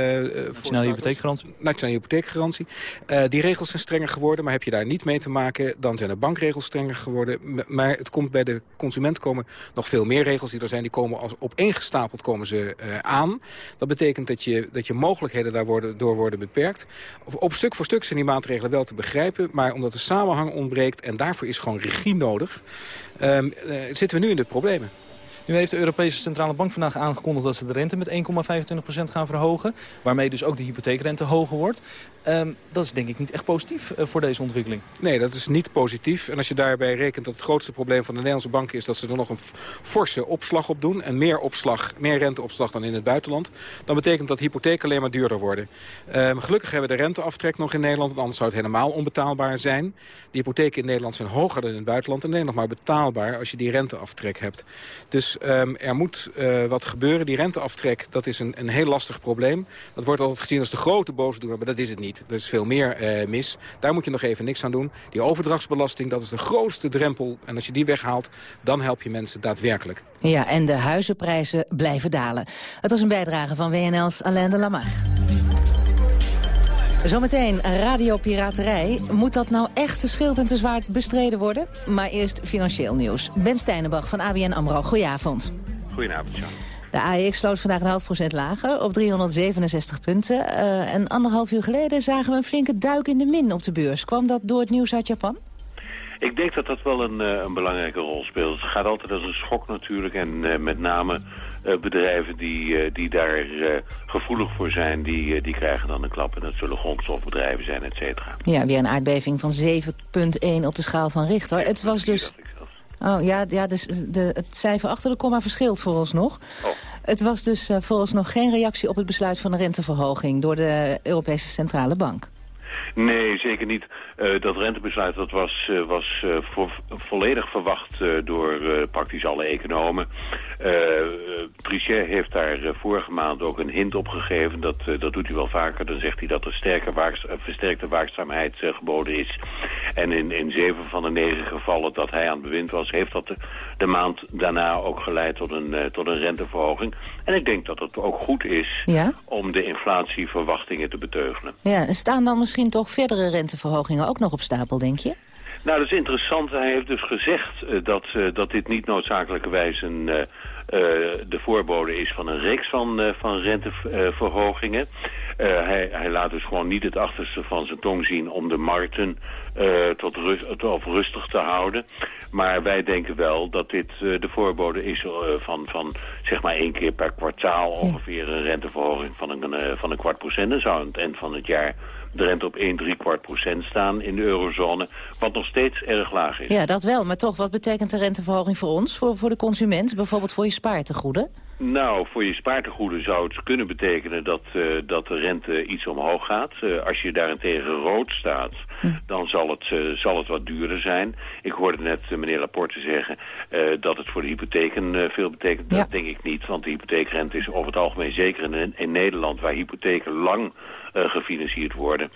Nationale hypotheekgarantie. Nationale hypotheekgarantie. Uh, die regels zijn strenger geworden, maar heb je daar niet mee te maken... dan zijn de bankregels strenger geworden. Maar het komt bij de consument komen nog veel meer regels die er zijn. Die komen als opeengestapeld komen ze uh, aan. Dat betekent dat je, dat je mogelijkheden daar worden, door worden beperkt. Op stuk voor stuk zijn die maatregelen wel te begrijpen. Maar omdat de samenhang ontbreekt en daarvoor is gewoon regie nodig... Uh, uh, zitten we nu in de problemen. Nu heeft de Europese Centrale Bank vandaag aangekondigd dat ze de rente met 1,25% gaan verhogen. Waarmee dus ook de hypotheekrente hoger wordt. Um, dat is denk ik niet echt positief uh, voor deze ontwikkeling. Nee, dat is niet positief. En als je daarbij rekent dat het grootste probleem van de Nederlandse banken is... dat ze er nog een forse opslag op doen. En meer opslag, meer renteopslag dan in het buitenland. Dan betekent dat hypotheken alleen maar duurder worden. Um, gelukkig hebben we de renteaftrek nog in Nederland. Want anders zou het helemaal onbetaalbaar zijn. De hypotheken in Nederland zijn hoger dan in het buitenland. En alleen nog maar betaalbaar als je die renteaftrek hebt. Dus um, er moet uh, wat gebeuren. Die renteaftrek, dat is een, een heel lastig probleem. Dat wordt altijd gezien als de grote boosdoener, maar dat is het niet. Er is veel meer uh, mis. Daar moet je nog even niks aan doen. Die overdrachtsbelasting, dat is de grootste drempel. En als je die weghaalt, dan help je mensen daadwerkelijk. Ja, en de huizenprijzen blijven dalen. Het was een bijdrage van WNL's Alain de Lamar. Zometeen radiopiraterij. Moet dat nou echt te schild en te zwaard bestreden worden? Maar eerst financieel nieuws. Ben Steinenbach van ABN AMRO. Goedenavond. Goedenavond, Jan. De AEX sloot vandaag een half procent lager, op 367 punten. Uh, en anderhalf uur geleden zagen we een flinke duik in de min op de beurs. Kwam dat door het nieuws uit Japan? Ik denk dat dat wel een, een belangrijke rol speelt. Het gaat altijd als een schok natuurlijk en uh, met name bedrijven die, uh, die daar gevoelig voor zijn, die, die krijgen dan een klap. En dat zullen grondstofbedrijven zijn, et cetera. Ja, weer een aardbeving van 7,1 op de schaal van Richter. Het was dus... Oh ja, ja dus de, het cijfer achter de komma verschilt vooralsnog. Oh. Het was dus uh, vooralsnog geen reactie op het besluit van de renteverhoging... door de Europese Centrale Bank. Nee, zeker niet. Uh, dat rentebesluit dat was, uh, was voor, volledig verwacht door praktisch alle economen. Trichet heeft daar vorige maand ook een hint op gegeven. Dat, dat doet hij wel vaker. Dan zegt hij dat er sterke waaks, versterkte waakzaamheid geboden is. En in, in zeven van de negen gevallen dat hij aan het bewind was... heeft dat de, de maand daarna ook geleid tot een, tot een renteverhoging. En ik denk dat het ook goed is ja? om de inflatieverwachtingen te beteugelen. Ja, staan dan misschien toch verdere renteverhogingen ook nog op stapel, denk je? Nou, dat is interessant. Hij heeft dus gezegd uh, dat, uh, dat dit niet noodzakelijkerwijs een, uh, de voorbode is van een reeks van, van renteverhogingen. hij, hij laat dus gewoon niet het achterste van zijn tong zien om de markten tot rust, of rustig te houden. Maar wij denken wel dat dit de voorbode is van, van zeg maar één keer per kwartaal ongeveer een renteverhoging van een, van een kwart procent. En zou aan het eind van het jaar de rente op 1, 3 kwart procent staan in de eurozone. Wat nog steeds erg laag is. Ja, dat wel. Maar toch, wat betekent de renteverhoging voor ons? Voor, voor de consument? Bijvoorbeeld voor je spaartegoeden? Nou, voor je spaartegoeden zou het kunnen betekenen dat, uh, dat de rente iets omhoog gaat. Uh, als je daarentegen rood staat, hm. dan zal het, uh, zal het wat duurder zijn. Ik hoorde net meneer Laporte zeggen dat het voor de hypotheken veel betekent. Ja. Dat denk ik niet, want de hypotheekrente is over het algemeen, zeker in, in Nederland, waar hypotheken lang gefinancierd worden,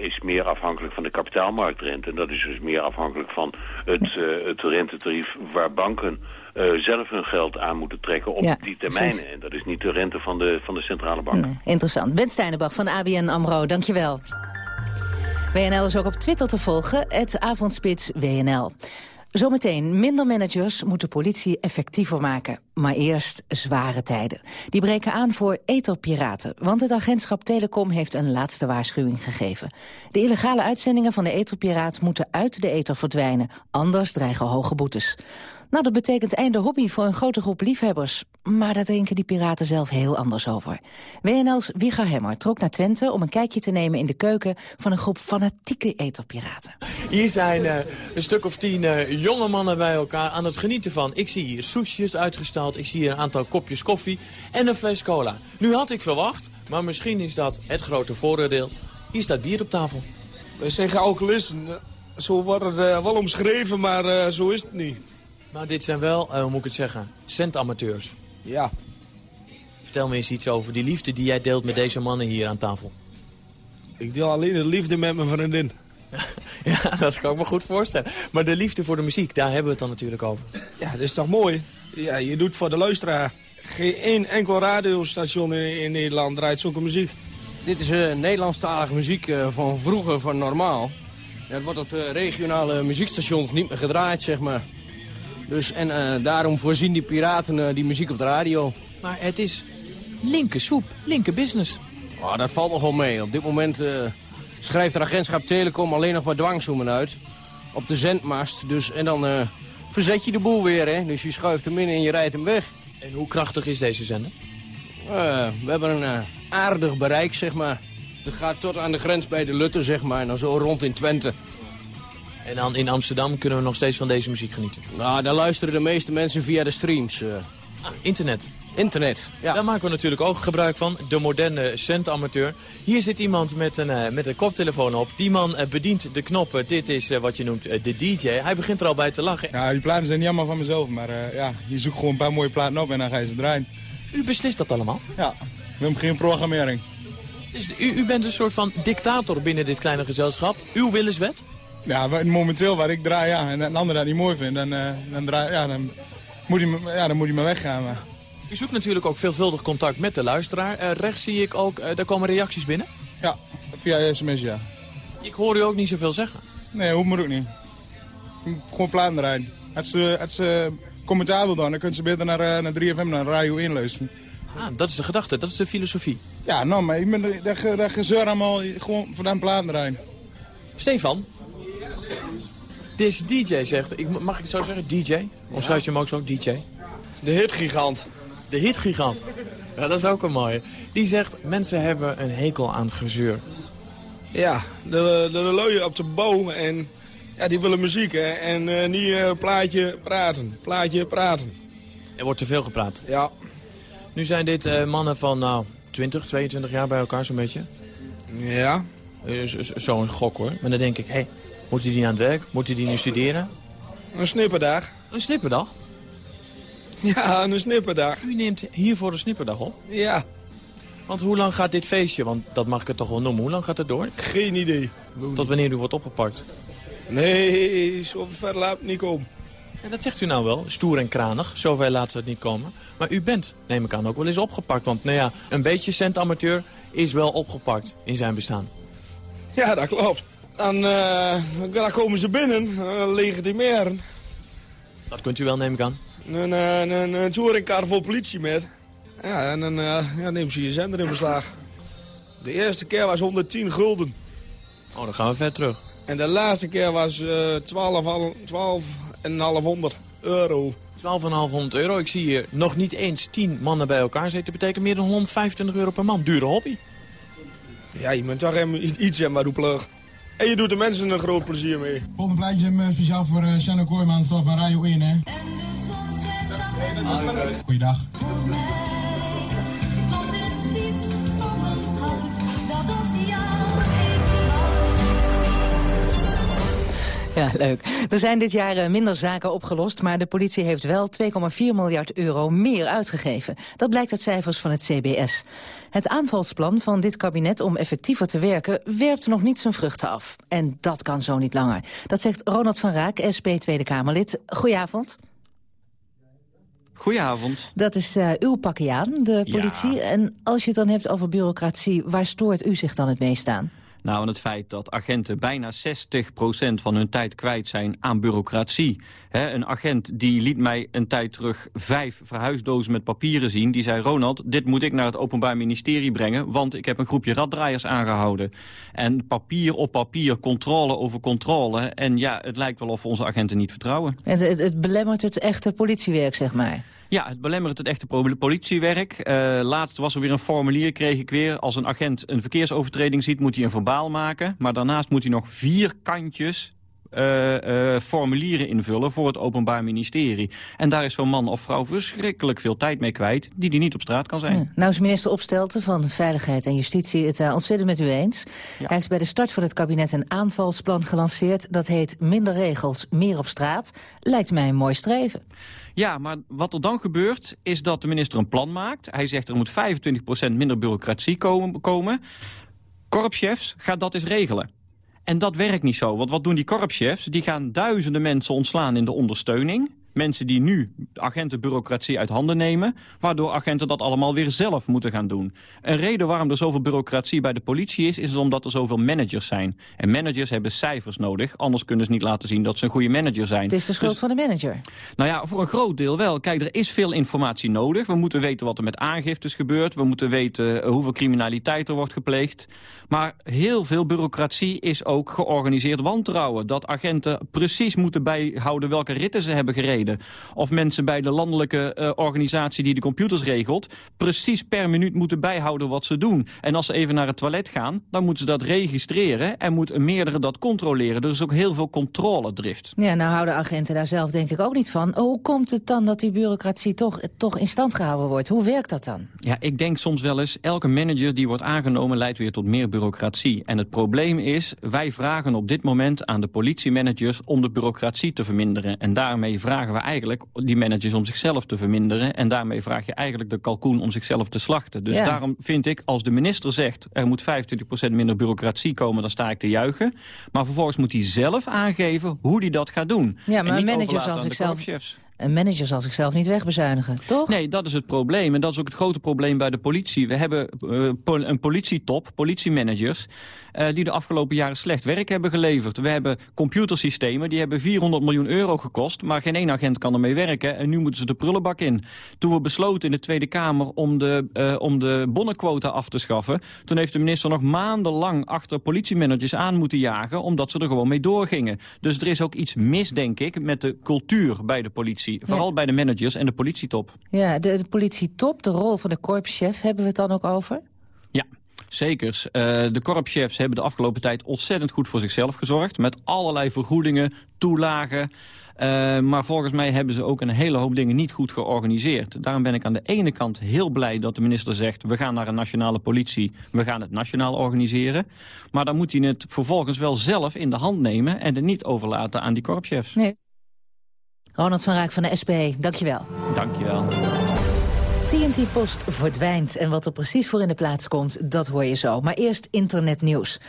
is meer afhankelijk van de kapitaalmarktrente. En dat is dus meer afhankelijk van het, het rentetarief waar banken uh, zelf hun geld aan moeten trekken op ja, die termijnen. Precies. En dat is niet de rente van de, van de centrale bank. Nee, interessant. Ben Steinenbach van ABN AMRO, dankjewel. WNL is ook op Twitter te volgen, het avondspits WNL. Zometeen, minder managers moeten politie effectiever maken. Maar eerst zware tijden. Die breken aan voor etherpiraten. Want het agentschap Telecom heeft een laatste waarschuwing gegeven. De illegale uitzendingen van de etherpiraat moeten uit de ether verdwijnen. Anders dreigen hoge boetes. Nou, dat betekent einde hobby voor een grote groep liefhebbers. Maar daar denken die piraten zelf heel anders over. WNL's Wieger Hemmer trok naar Twente om een kijkje te nemen in de keuken van een groep fanatieke etherpiraten. Hier zijn uh, een stuk of tien uh, jonge mannen bij elkaar aan het genieten van. Ik zie hier soesjes uitgestald, ik zie hier een aantal kopjes koffie en een fles cola. Nu had ik verwacht, maar misschien is dat het grote voordeel. Hier staat bier op tafel. Wij zijn geen alcoholisten. Zo wordt het uh, wel omschreven, maar zo is het niet. Maar dit zijn wel, hoe moet ik het zeggen, centamateurs. Ja. Vertel me eens iets over die liefde die jij deelt met deze mannen hier aan tafel. Ik deel alleen de liefde met mijn vriendin. ja, dat kan ik me goed voorstellen. Maar de liefde voor de muziek, daar hebben we het dan natuurlijk over. Ja, dat is toch mooi? Ja, je doet voor de luisteraar. Geen één enkel radiostation in, in Nederland draait zulke muziek. Dit is uh, Nederlandstalige muziek uh, van vroeger, van normaal. Het wordt op de regionale muziekstations niet meer gedraaid, zeg maar. Dus, en uh, daarom voorzien die piraten uh, die muziek op de radio. Maar het is linker soep, linker business. Oh, dat valt nog wel mee. Op dit moment uh, schrijft het agentschap Telecom alleen nog maar dwangzoomen uit. Op de zendmast. Dus, en dan verzet je de boel weer. Hè? Dus je schuift hem in en je rijdt hem weg. En hoe krachtig is deze zender? we hebben een aardig bereik, zeg maar. Het gaat tot aan de grens bij de Lutte, zeg maar. En dan zo rond in Twente. En dan in Amsterdam kunnen we nog steeds van deze muziek genieten? Nou, daar luisteren de meeste mensen via de streams. Uh. Ah, internet? Internet, ja. Daar maken we natuurlijk ook gebruik van, de moderne centamateur. Hier zit iemand met een, uh, met een koptelefoon op. Die man uh, bedient de knoppen. Dit is wat je noemt de DJ. Hij begint er al bij te lachen. Ja, die platen zijn niet allemaal van mezelf. Maar ja, je zoekt gewoon een paar mooie platen op en dan ga je ze draaien. U beslist dat allemaal? Ja, we hebben geen programmering. Dus u, u bent een soort van dictator binnen dit kleine gezelschap. Uw wil is wet? Ja, momenteel waar ik draai, ja, en een ander dat niet mooi vindt, dan, uh, dan, draai, ja, dan, moet hij, ja, dan moet hij maar weggaan. Maar. U zoekt natuurlijk ook veelvuldig contact met de luisteraar. Uh, rechts zie ik ook, uh, daar komen reacties binnen? Ja, via sms, ja. Ik hoor u ook niet zoveel zeggen. Nee, hoeft me ook niet. Gewoon platen draaien. Als ze, als ze commentaar wil dan, dan kunnen ze beter naar, naar 3FM, naar Radio 1 luisteren. Ah, dat is de gedachte, dat is de filosofie. Ja, nou, maar ik ben dat, dat gezeur allemaal gewoon vandaan platen draaien. Stefan, deze DJ zegt, ik, mag ik het zo zeggen, DJ? Omschrijf je hem ook zo, DJ? De hitgigant. De hitgigant. Ja, dat is ook een mooie. Die zegt, mensen hebben een hekel aan gezeur. Ja, de, de, de op de boom en ja, die willen muziek hè, en uh, niet uh, plaatje praten. Plaatje praten. Er wordt te veel gepraat? Ja. Nu zijn dit uh, mannen van nou, 20, 22 jaar bij elkaar zo'n beetje. Ja. Zo'n gok hoor. Maar dan denk ik, hé, hey, moet hij die aan het werk? Moet hij die nu studeren? Een snipperdag. Een snipperdag? Ja, een snipperdag. U neemt hiervoor een snipperdag op? Ja. Want hoe lang gaat dit feestje, want dat mag ik het toch wel noemen, hoe lang gaat het door? Geen idee. Tot wanneer u wordt opgepakt? Nee, zo ver laat het niet komen. Ja, dat zegt u nou wel, stoer en kranig, zover laten we het niet komen. Maar u bent, neem ik aan, ook wel eens opgepakt. Want nou ja, een beetje centamateur is wel opgepakt in zijn bestaan. Ja, dat klopt. Dan, uh, dan komen ze binnen, uh, legitimeren. Dat kunt u wel, neem ik aan. Een, een, een, een touringcar vol politie met. Ja, en dan ja, neemt ze je zender in beslag. De eerste keer was 110 gulden. Oh, dan gaan we ver terug. En de laatste keer was uh, 12, 12 100 euro. 12,500 euro. Ik zie hier nog niet eens 10 mannen bij elkaar zitten. Dat betekent meer dan 125 euro per man. Dure hobby. Ja, je moet toch even iets hebben, roepelig. En je doet de mensen een groot plezier mee. Volgende plaatje is speciaal voor uh, Shannon Kooijman van Radio 1, hè? Goeiedag. Ja, leuk. Er zijn dit jaar eh, minder zaken opgelost, maar de politie heeft wel 2,4 miljard euro meer uitgegeven. Dat blijkt uit cijfers van het CBS. Het aanvalsplan van dit kabinet om effectiever te werken werpt nog niet zijn vruchten af. En dat kan zo niet langer. Dat zegt Ronald van Raak, SP Tweede Kamerlid. Goedenavond. Goedenavond. Dat is uh, uw pakje aan, de politie. Ja. En als je het dan hebt over bureaucratie, waar stoort u zich dan het meest aan? Nou, aan het feit dat agenten bijna 60% van hun tijd kwijt zijn aan bureaucratie. Een agent die liet mij een tijd terug vijf verhuisdozen met papieren zien. Die zei, Ronald, dit moet ik naar het Openbaar Ministerie brengen... want ik heb een groepje raddraaiers aangehouden. En papier op papier, controle over controle. En ja, het lijkt wel of we onze agenten niet vertrouwen. En het, het belemmert het echte politiewerk, zeg maar. Ja, het belemmert het echte politiewerk. Uh, laatst was er weer een formulier, kreeg ik weer. Als een agent een verkeersovertreding ziet, moet hij een verbaal maken. Maar daarnaast moet hij nog vier kantjes uh, uh, formulieren invullen voor het Openbaar Ministerie. En daar is zo'n man of vrouw verschrikkelijk veel tijd mee kwijt... die die niet op straat kan zijn. Ja. Nou is minister Opstelten van Veiligheid en Justitie het uh, ontzettend met u eens. Ja. Hij heeft bij de start van het kabinet een aanvalsplan gelanceerd. Dat heet Minder regels, meer op straat. Lijkt mij een mooi streven. Ja, maar wat er dan gebeurt is dat de minister een plan maakt. Hij zegt er moet 25% minder bureaucratie komen. komen. Korpschefs, gaat dat eens regelen. En dat werkt niet zo, want wat doen die korpschefs? Die gaan duizenden mensen ontslaan in de ondersteuning. Mensen die nu agentenbureaucratie uit handen nemen... waardoor agenten dat allemaal weer zelf moeten gaan doen. Een reden waarom er zoveel bureaucratie bij de politie is... is omdat er zoveel managers zijn. En managers hebben cijfers nodig. Anders kunnen ze niet laten zien dat ze een goede manager zijn. Het is de schuld dus, van de manager. Nou ja, voor een groot deel wel. Kijk, er is veel informatie nodig. We moeten weten wat er met aangiftes gebeurt. We moeten weten hoeveel criminaliteit er wordt gepleegd. Maar heel veel bureaucratie is ook georganiseerd wantrouwen. Dat agenten precies moeten bijhouden welke ritten ze hebben gereden of mensen bij de landelijke uh, organisatie die de computers regelt... precies per minuut moeten bijhouden wat ze doen. En als ze even naar het toilet gaan, dan moeten ze dat registreren... en moet een meerdere dat controleren. Er is ook heel veel controledrift. Ja, nou houden agenten daar zelf denk ik ook niet van. Hoe komt het dan dat die bureaucratie toch, toch in stand gehouden wordt? Hoe werkt dat dan? Ja, ik denk soms wel eens, elke manager die wordt aangenomen... leidt weer tot meer bureaucratie. En het probleem is, wij vragen op dit moment aan de politiemanagers... om de bureaucratie te verminderen. En daarmee vragen we eigenlijk die managers om zichzelf te verminderen. En daarmee vraag je eigenlijk de kalkoen om zichzelf te slachten. Dus ja. daarom vind ik, als de minister zegt... er moet 25% minder bureaucratie komen, dan sta ik te juichen. Maar vervolgens moet hij zelf aangeven hoe hij dat gaat doen. Ja, maar managers als ik zelf een manager zal zichzelf niet wegbezuinigen, toch? Nee, dat is het probleem. En dat is ook het grote probleem bij de politie. We hebben uh, een politietop, politiemanagers... Uh, die de afgelopen jaren slecht werk hebben geleverd. We hebben computersystemen, die hebben 400 miljoen euro gekost... maar geen één agent kan ermee werken en nu moeten ze de prullenbak in. Toen we besloten in de Tweede Kamer om de, uh, om de bonnenquota af te schaffen... toen heeft de minister nog maandenlang achter politiemanagers aan moeten jagen... omdat ze er gewoon mee doorgingen. Dus er is ook iets mis, denk ik, met de cultuur bij de politie. Vooral ja. bij de managers en de politietop. Ja, de, de politietop, de rol van de korpschef, hebben we het dan ook over? Zekers. Uh, de korpschefs hebben de afgelopen tijd ontzettend goed voor zichzelf gezorgd. Met allerlei vergoedingen, toelagen. Uh, maar volgens mij hebben ze ook een hele hoop dingen niet goed georganiseerd. Daarom ben ik aan de ene kant heel blij dat de minister zegt... we gaan naar een nationale politie, we gaan het nationaal organiseren. Maar dan moet hij het vervolgens wel zelf in de hand nemen... en het niet overlaten aan die korpschefs. Nee. Ronald van Raak van de SP, dankjewel. Dankjewel. TNT Post verdwijnt en wat er precies voor in de plaats komt, dat hoor je zo. Maar eerst internetnieuws.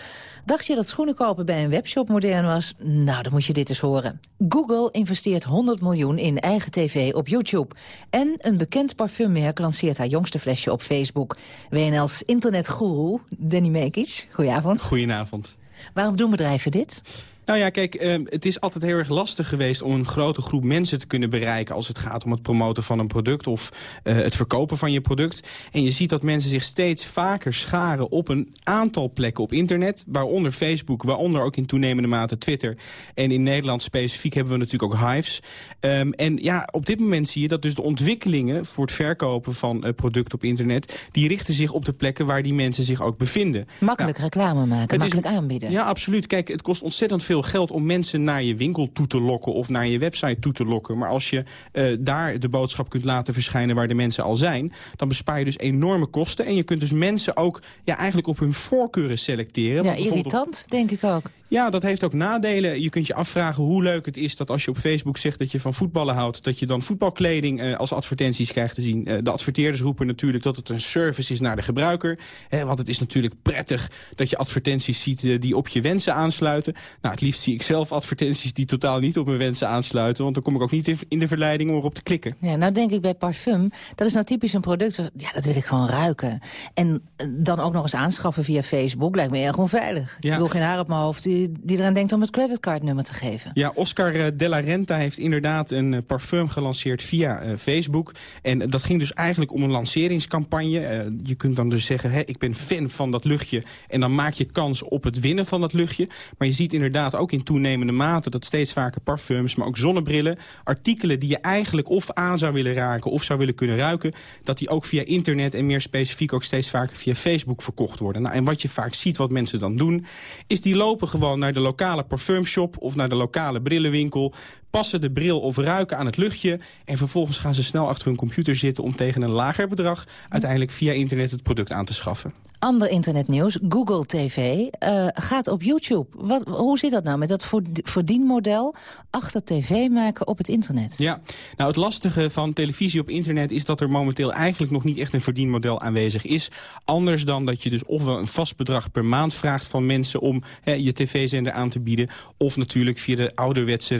Dacht je dat schoenen kopen bij een webshop modern was? Nou, dan moet je dit eens horen. Google investeert 100 miljoen in eigen tv op YouTube. En een bekend parfummerk lanceert haar jongste flesje op Facebook. WNL's internetgoeroe, Danny Mekic, goedenavond. Goedenavond. Waarom doen bedrijven dit? Nou ja, kijk, uh, het is altijd heel erg lastig geweest om een grote groep mensen te kunnen bereiken... als het gaat om het promoten van een product of uh, het verkopen van je product. En je ziet dat mensen zich steeds vaker scharen op een aantal plekken op internet... waaronder Facebook, waaronder ook in toenemende mate Twitter. En in Nederland specifiek hebben we natuurlijk ook Hives. Um, en ja, op dit moment zie je dat dus de ontwikkelingen voor het verkopen van uh, producten op internet... die richten zich op de plekken waar die mensen zich ook bevinden. Makkelijk nou, reclame maken, makkelijk is, aanbieden. Ja, absoluut. Kijk, het kost ontzettend veel veel geld om mensen naar je winkel toe te lokken... of naar je website toe te lokken. Maar als je uh, daar de boodschap kunt laten verschijnen waar de mensen al zijn... dan bespaar je dus enorme kosten. En je kunt dus mensen ook ja, eigenlijk op hun voorkeuren selecteren. Ja, irritant, denk ik ook. Ja, dat heeft ook nadelen. Je kunt je afvragen hoe leuk het is dat als je op Facebook zegt dat je van voetballen houdt... dat je dan voetbalkleding uh, als advertenties krijgt te zien. Uh, de adverteerders roepen natuurlijk dat het een service is naar de gebruiker. Hè, want het is natuurlijk prettig dat je advertenties ziet uh, die op je wensen aansluiten. Nou, het liefst zie ik zelf advertenties die totaal niet op mijn wensen aansluiten. Want dan kom ik ook niet in, in de verleiding om erop te klikken. Ja, nou denk ik bij parfum, dat is nou typisch een product... ja, dat wil ik gewoon ruiken. En dan ook nog eens aanschaffen via Facebook lijkt me erg onveilig. Ja. Ik wil geen haar op mijn hoofd die, die eraan denkt om het creditcardnummer te geven. Ja, Oscar uh, de la Renta heeft inderdaad een uh, parfum gelanceerd via uh, Facebook. En dat ging dus eigenlijk om een lanceringscampagne. je kunt dan dus zeggen, hè, ik ben fan van dat luchtje. En dan maak je kans op het winnen van dat luchtje. Maar je ziet inderdaad ook in toenemende mate dat steeds vaker parfums... maar ook zonnebrillen, artikelen die je eigenlijk of aan zou willen raken... of zou willen kunnen ruiken, dat die ook via internet... en meer specifiek ook steeds vaker via Facebook verkocht worden. Nou, en wat je vaak ziet wat mensen dan doen... is die lopen gewoon naar de lokale parfumshop of naar de lokale brillenwinkel passen de bril of ruiken aan het luchtje... en vervolgens gaan ze snel achter hun computer zitten... om tegen een lager bedrag uiteindelijk via internet het product aan te schaffen. Ander internetnieuws, Google TV, uh, gaat op YouTube. Wat, hoe zit dat nou met dat verdienmodel achter tv maken op het internet? Ja, nou het lastige van televisie op internet is dat er momenteel eigenlijk nog niet echt een verdienmodel aanwezig is. Anders dan dat je dus ofwel een vast bedrag per maand vraagt van mensen om je tv-zender aan te bieden... of natuurlijk via de ouderwetse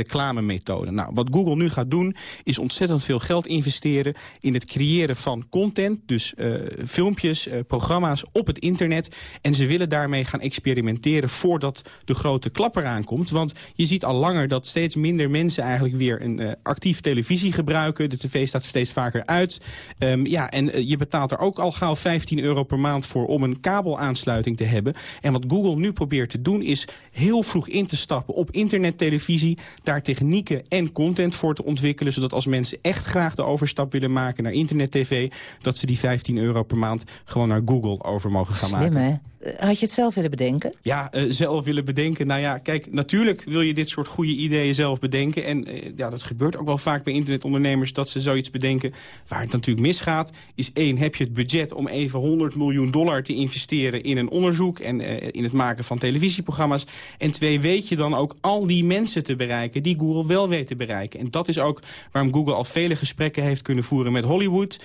nou, wat Google nu gaat doen, is ontzettend veel geld investeren... in het creëren van content, dus uh, filmpjes, uh, programma's op het internet. En ze willen daarmee gaan experimenteren voordat de grote klapper aankomt. Want je ziet al langer dat steeds minder mensen eigenlijk weer een uh, actief televisie gebruiken. De tv staat steeds vaker uit. Um, ja, en je betaalt er ook al gauw 15 euro per maand voor om een kabelaansluiting te hebben. En wat Google nu probeert te doen is heel vroeg in te stappen op internettelevisie. Daar technieken en content voor te ontwikkelen... zodat als mensen echt graag de overstap willen maken naar internet-tv... dat ze die 15 euro per maand gewoon naar Google over mogen gaan Slim, maken. Hè? Had je het zelf willen bedenken? Ja, uh, zelf willen bedenken. Nou ja, kijk, natuurlijk wil je dit soort goede ideeën zelf bedenken. En uh, ja, dat gebeurt ook wel vaak bij internetondernemers... dat ze zoiets bedenken. Waar het natuurlijk misgaat, is één, heb je het budget... om even 100 miljoen dollar te investeren in een onderzoek... en in het maken van televisieprogramma's. En twee, weet je dan ook al die mensen te bereiken... die Google wel weet te bereiken. En dat is ook waarom Google al vele gesprekken heeft kunnen voeren met Hollywood.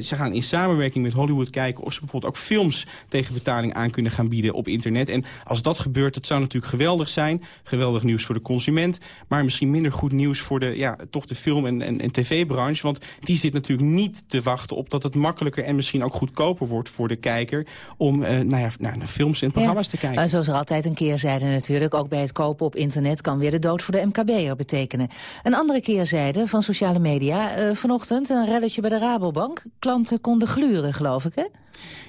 ze gaan in samenwerking met Hollywood kijken... of ze bijvoorbeeld ook films tegen betaling aan kunnen gaan bieden op internet. En als dat gebeurt, dat zou natuurlijk geweldig zijn. Geweldig nieuws voor de consument. Maar misschien minder goed nieuws voor de, ja, toch de film- en, en, en tv-branche. Want die zit natuurlijk niet te wachten op dat het makkelijker... en misschien ook goedkoper wordt voor de kijker... om uh, nou ja, naar, naar films en programma's ja, te kijken. Uh, zoals er altijd een keerzijde natuurlijk. Ook bij het kopen op internet kan weer de dood voor de MKB'er betekenen. Een andere keerzijde van sociale media. Uh, vanochtend een relletje bij de Rabobank. Klanten konden gluren, geloof ik, hè?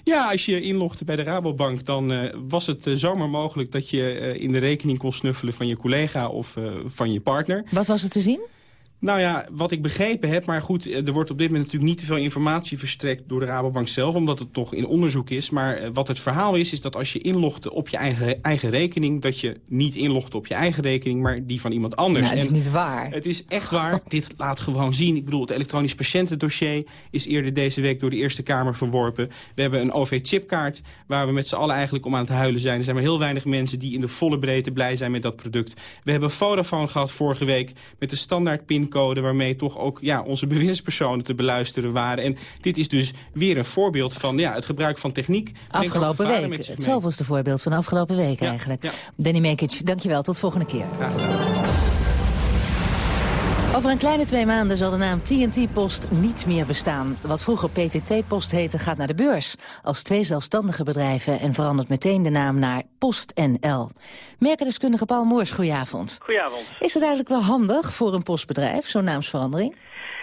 Ja, als je inlogde bij de Rabobank, dan uh, was het uh, zomaar mogelijk dat je uh, in de rekening kon snuffelen van je collega of van je partner. Wat was er te zien? Nou ja, wat ik begrepen heb, maar goed, er wordt op dit moment natuurlijk niet te veel informatie verstrekt door de Rabobank zelf, omdat het toch in onderzoek is. Maar wat het verhaal is, is dat als je inlogde op je eigen, eigen rekening, dat je niet inlogde op je eigen rekening, maar die van iemand anders. Nou, dat is en niet waar. Het is echt waar. Dit laat gewoon zien. Ik bedoel, het elektronisch patiëntendossier is eerder deze week door de Eerste Kamer verworpen. We hebben een OV-chipkaart waar we met z'n allen eigenlijk om aan het huilen zijn. Er zijn maar heel weinig mensen die in de volle breedte blij zijn met dat product. We hebben Vodafone gehad vorige week met de standaard pincode waarmee toch ook ja, onze bewindspersonen te beluisteren waren. En dit is dus weer een voorbeeld van ja, het gebruik van techniek. Afgelopen week. Het zoveelste voorbeeld van afgelopen week ja, eigenlijk. Ja. Danny Mekic, dankjewel. Tot volgende keer. Graag gedaan. Over een kleine twee maanden zal de naam TNT-Post niet meer bestaan. Wat vroeger PTT-Post heette gaat naar de beurs. Als twee zelfstandige bedrijven en verandert meteen de naam naar PostNL. Merkendeskundige Paul Moors, goedenavond. Goedenavond. Is het eigenlijk wel handig voor een postbedrijf, zo'n naamsverandering?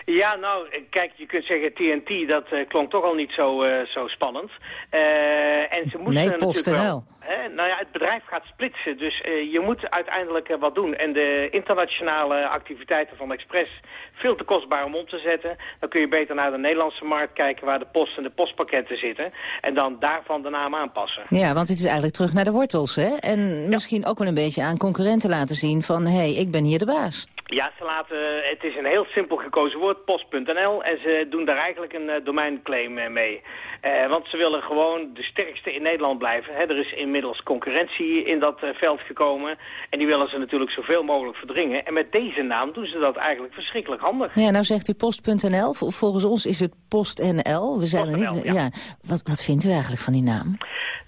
Ja, nou, kijk, je kunt zeggen TNT, dat uh, klonk toch al niet zo, uh, zo spannend. Uh, en ze moesten nee, natuurlijk wel... Hè, nou ja, het bedrijf gaat splitsen, dus je moet uiteindelijk wat doen. En de internationale activiteiten van Express, veel te kostbaar om om te zetten. Dan kun je beter naar de Nederlandse markt kijken waar de post en de postpakketten zitten. En dan daarvan de naam aanpassen. Ja, want het is eigenlijk terug naar de wortels, hè? En misschien ook wel een beetje aan concurrenten laten zien van... hé, hey, ik ben hier de baas. Ja, ze laten, het is een heel simpel gekozen woord, post.nl. En ze doen daar eigenlijk een uh, domeinclaim uh, mee. Uh, want ze willen gewoon de sterkste in Nederland blijven. Hè. Er is inmiddels concurrentie in dat veld gekomen. En die willen ze natuurlijk zoveel mogelijk verdringen. En met deze naam doen ze dat eigenlijk verschrikkelijk handig. Ja, nou zegt u post.nl. Volgens ons is het PostNL. We zijn er niet. Ja. ja. Wat, wat vindt u eigenlijk van die naam?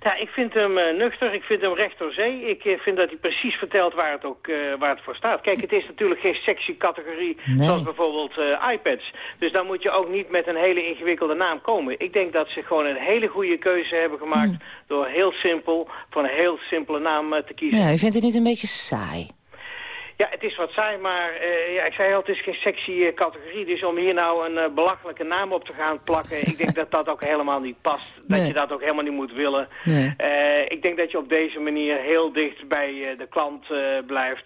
Ja, ik vind hem nuchter. Ik vind hem recht door zee. Ik vind dat hij precies vertelt waar het ook waar het voor staat. Kijk, het is natuurlijk geen sexy categorie, nee. zoals bijvoorbeeld uh, iPads. Dus dan moet je ook niet met een hele ingewikkelde naam komen. Ik denk dat ze gewoon een hele goede keuze hebben gemaakt... Mm. door heel simpel, voor een heel simpele naam uh, te kiezen. Ja, u vindt het niet een beetje saai? Ja, het is wat saai, maar uh, ja, ik zei al, het is geen sexy uh, categorie. Dus om hier nou een uh, belachelijke naam op te gaan plakken... ik denk dat dat ook helemaal niet past. Dat Nee. je dat ook helemaal niet moet willen. Nee. ik denk dat je op deze manier heel dicht bij de klant blijft.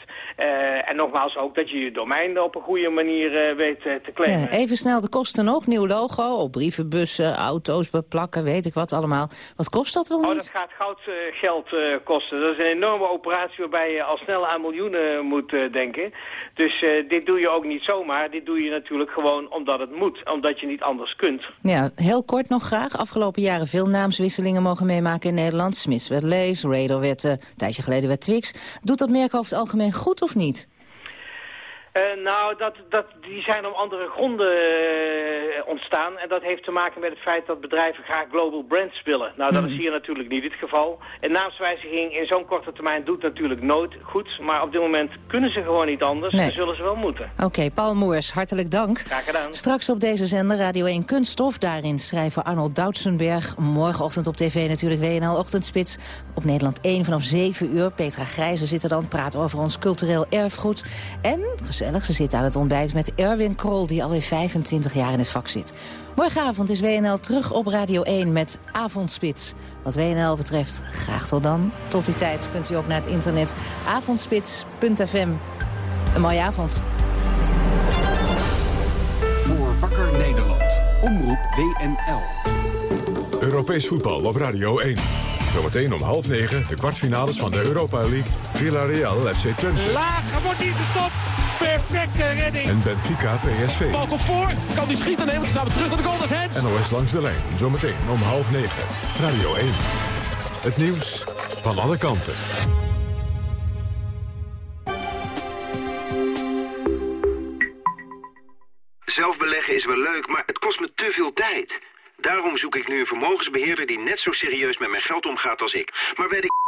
en nogmaals ook dat je je domein op een goede manier weet te claimen. Ja, even snel de kosten nog. Nieuw logo op brievenbussen, auto's beplakken, weet ik wat allemaal. Wat kost dat wel Oh, niet? dat gaat goud geld kosten. Dat is een enorme operatie waarbij je al snel aan miljoenen moet eh, denken. Dus eh, dit doe je ook niet zomaar. Dit doe je natuurlijk gewoon omdat het moet. Omdat je niet anders kunt. Ja, heel kort nog graag. Afgelopen jaren veel naamswisselingen mogen meemaken in Nederland. Smits werd Lees, Radar werd, eh, een tijdje geleden werd Twix. Doet dat merk over het algemeen goed of niet? Eh, nou, dat, dat, die zijn om andere gronden eh, ontstaan. En dat heeft te maken met het feit dat bedrijven graag global brands willen. Nou, dat is hier natuurlijk niet het geval. Een naamswijziging in zo'n korte termijn doet natuurlijk nooit goed. Maar op dit moment kunnen ze gewoon niet anders. Nee. En zullen ze wel moeten. Oké, Paul Moers, hartelijk dank. Graag gedaan. Straks op deze zender Radio 1 Kunststof. Daarin schrijver Arnold Doutsenberg. Morgenochtend op tv natuurlijk WNL Ochtendspits. Op Nederland 1 vanaf 7 uur. Petra Grijze zit er dan, praat over ons cultureel erfgoed. En, gezellig, ze zit aan het ontbijt met Erwin Krol... die alweer 25 jaar in het vak zit. Morgenavond is WNL terug op Radio 1 met Avondspits. Wat WNL betreft, graag tot dan. Tot die tijd kunt u ook naar het internet avondspits.fm. Een mooie avond. Voor Wakker Nederland. Omroep WNL. Europees voetbal op Radio 1. Zometeen om half negen de kwartfinales van de Europa League. Villarreal FC Twente. Laag, wordt niet gestopt. Perfecte redding. En Benfica PSV. Bal komt voor. Kan die schieten? Nee, want ze staan terug naar de goal. Dat is. NOS langs de lijn. Zometeen om half negen. Radio 1. Het nieuws van alle kanten. Zelf beleggen is wel leuk, maar het kost me te veel tijd. Daarom zoek ik nu een vermogensbeheerder die net zo serieus met mijn geld omgaat als ik. Maar bij de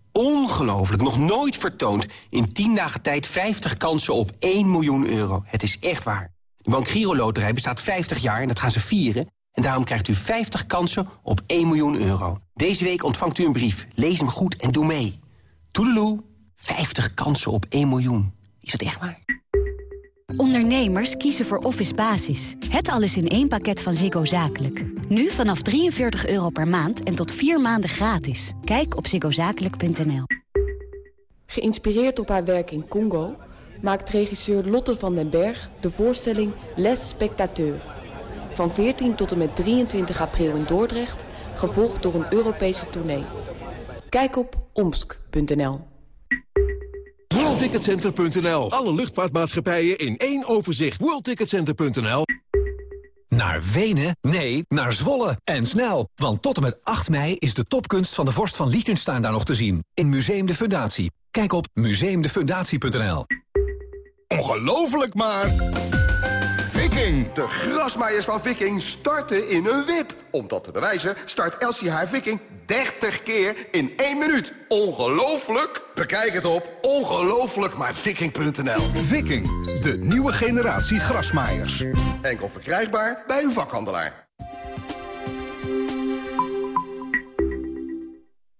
ongelooflijk. Nog nooit vertoond. In 10 dagen tijd 50 kansen op 1 miljoen euro. Het is echt waar. De Bank Giro Loterij bestaat 50 jaar en dat gaan ze vieren. En daarom krijgt u 50 kansen op 1 miljoen euro. Deze week ontvangt u een brief. Lees hem goed en doe mee. Toedeloe. 50 kansen op 1 miljoen. Is het echt waar? Ondernemers kiezen voor Office Basis. Het alles in één pakket van Ziggo Zakelijk. Nu vanaf 43 euro per maand en tot vier maanden gratis. Kijk op ziggozakelijk.nl. Geïnspireerd op haar werk in Congo maakt regisseur Lotte van den Berg de voorstelling Les Spectateurs. Van 14 tot en met 23 april in Dordrecht, gevolgd door een Europese tournee. Kijk op omsk.nl. WorldTicketCenter.nl. Alle luchtvaartmaatschappijen in één overzicht. WorldTicketCenter.nl. Naar Wenen? Nee, naar Zwolle. En snel, want tot en met 8 mei is de topkunst van de vorst van Liechtenstein daar nog te zien. In Museum de Fundatie. Kijk op museumdefundatie.nl. Ongelooflijk maar... Viking! De grasmaaiers van Viking starten in een wip. Om dat te bewijzen start Elsie haar Viking 30 keer in 1 minuut. Ongelooflijk? Bekijk het op ongelooflijkmaarviking.nl. Viking, de nieuwe generatie grasmaaiers. Enkel verkrijgbaar bij uw vakhandelaar.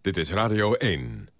Dit is Radio 1.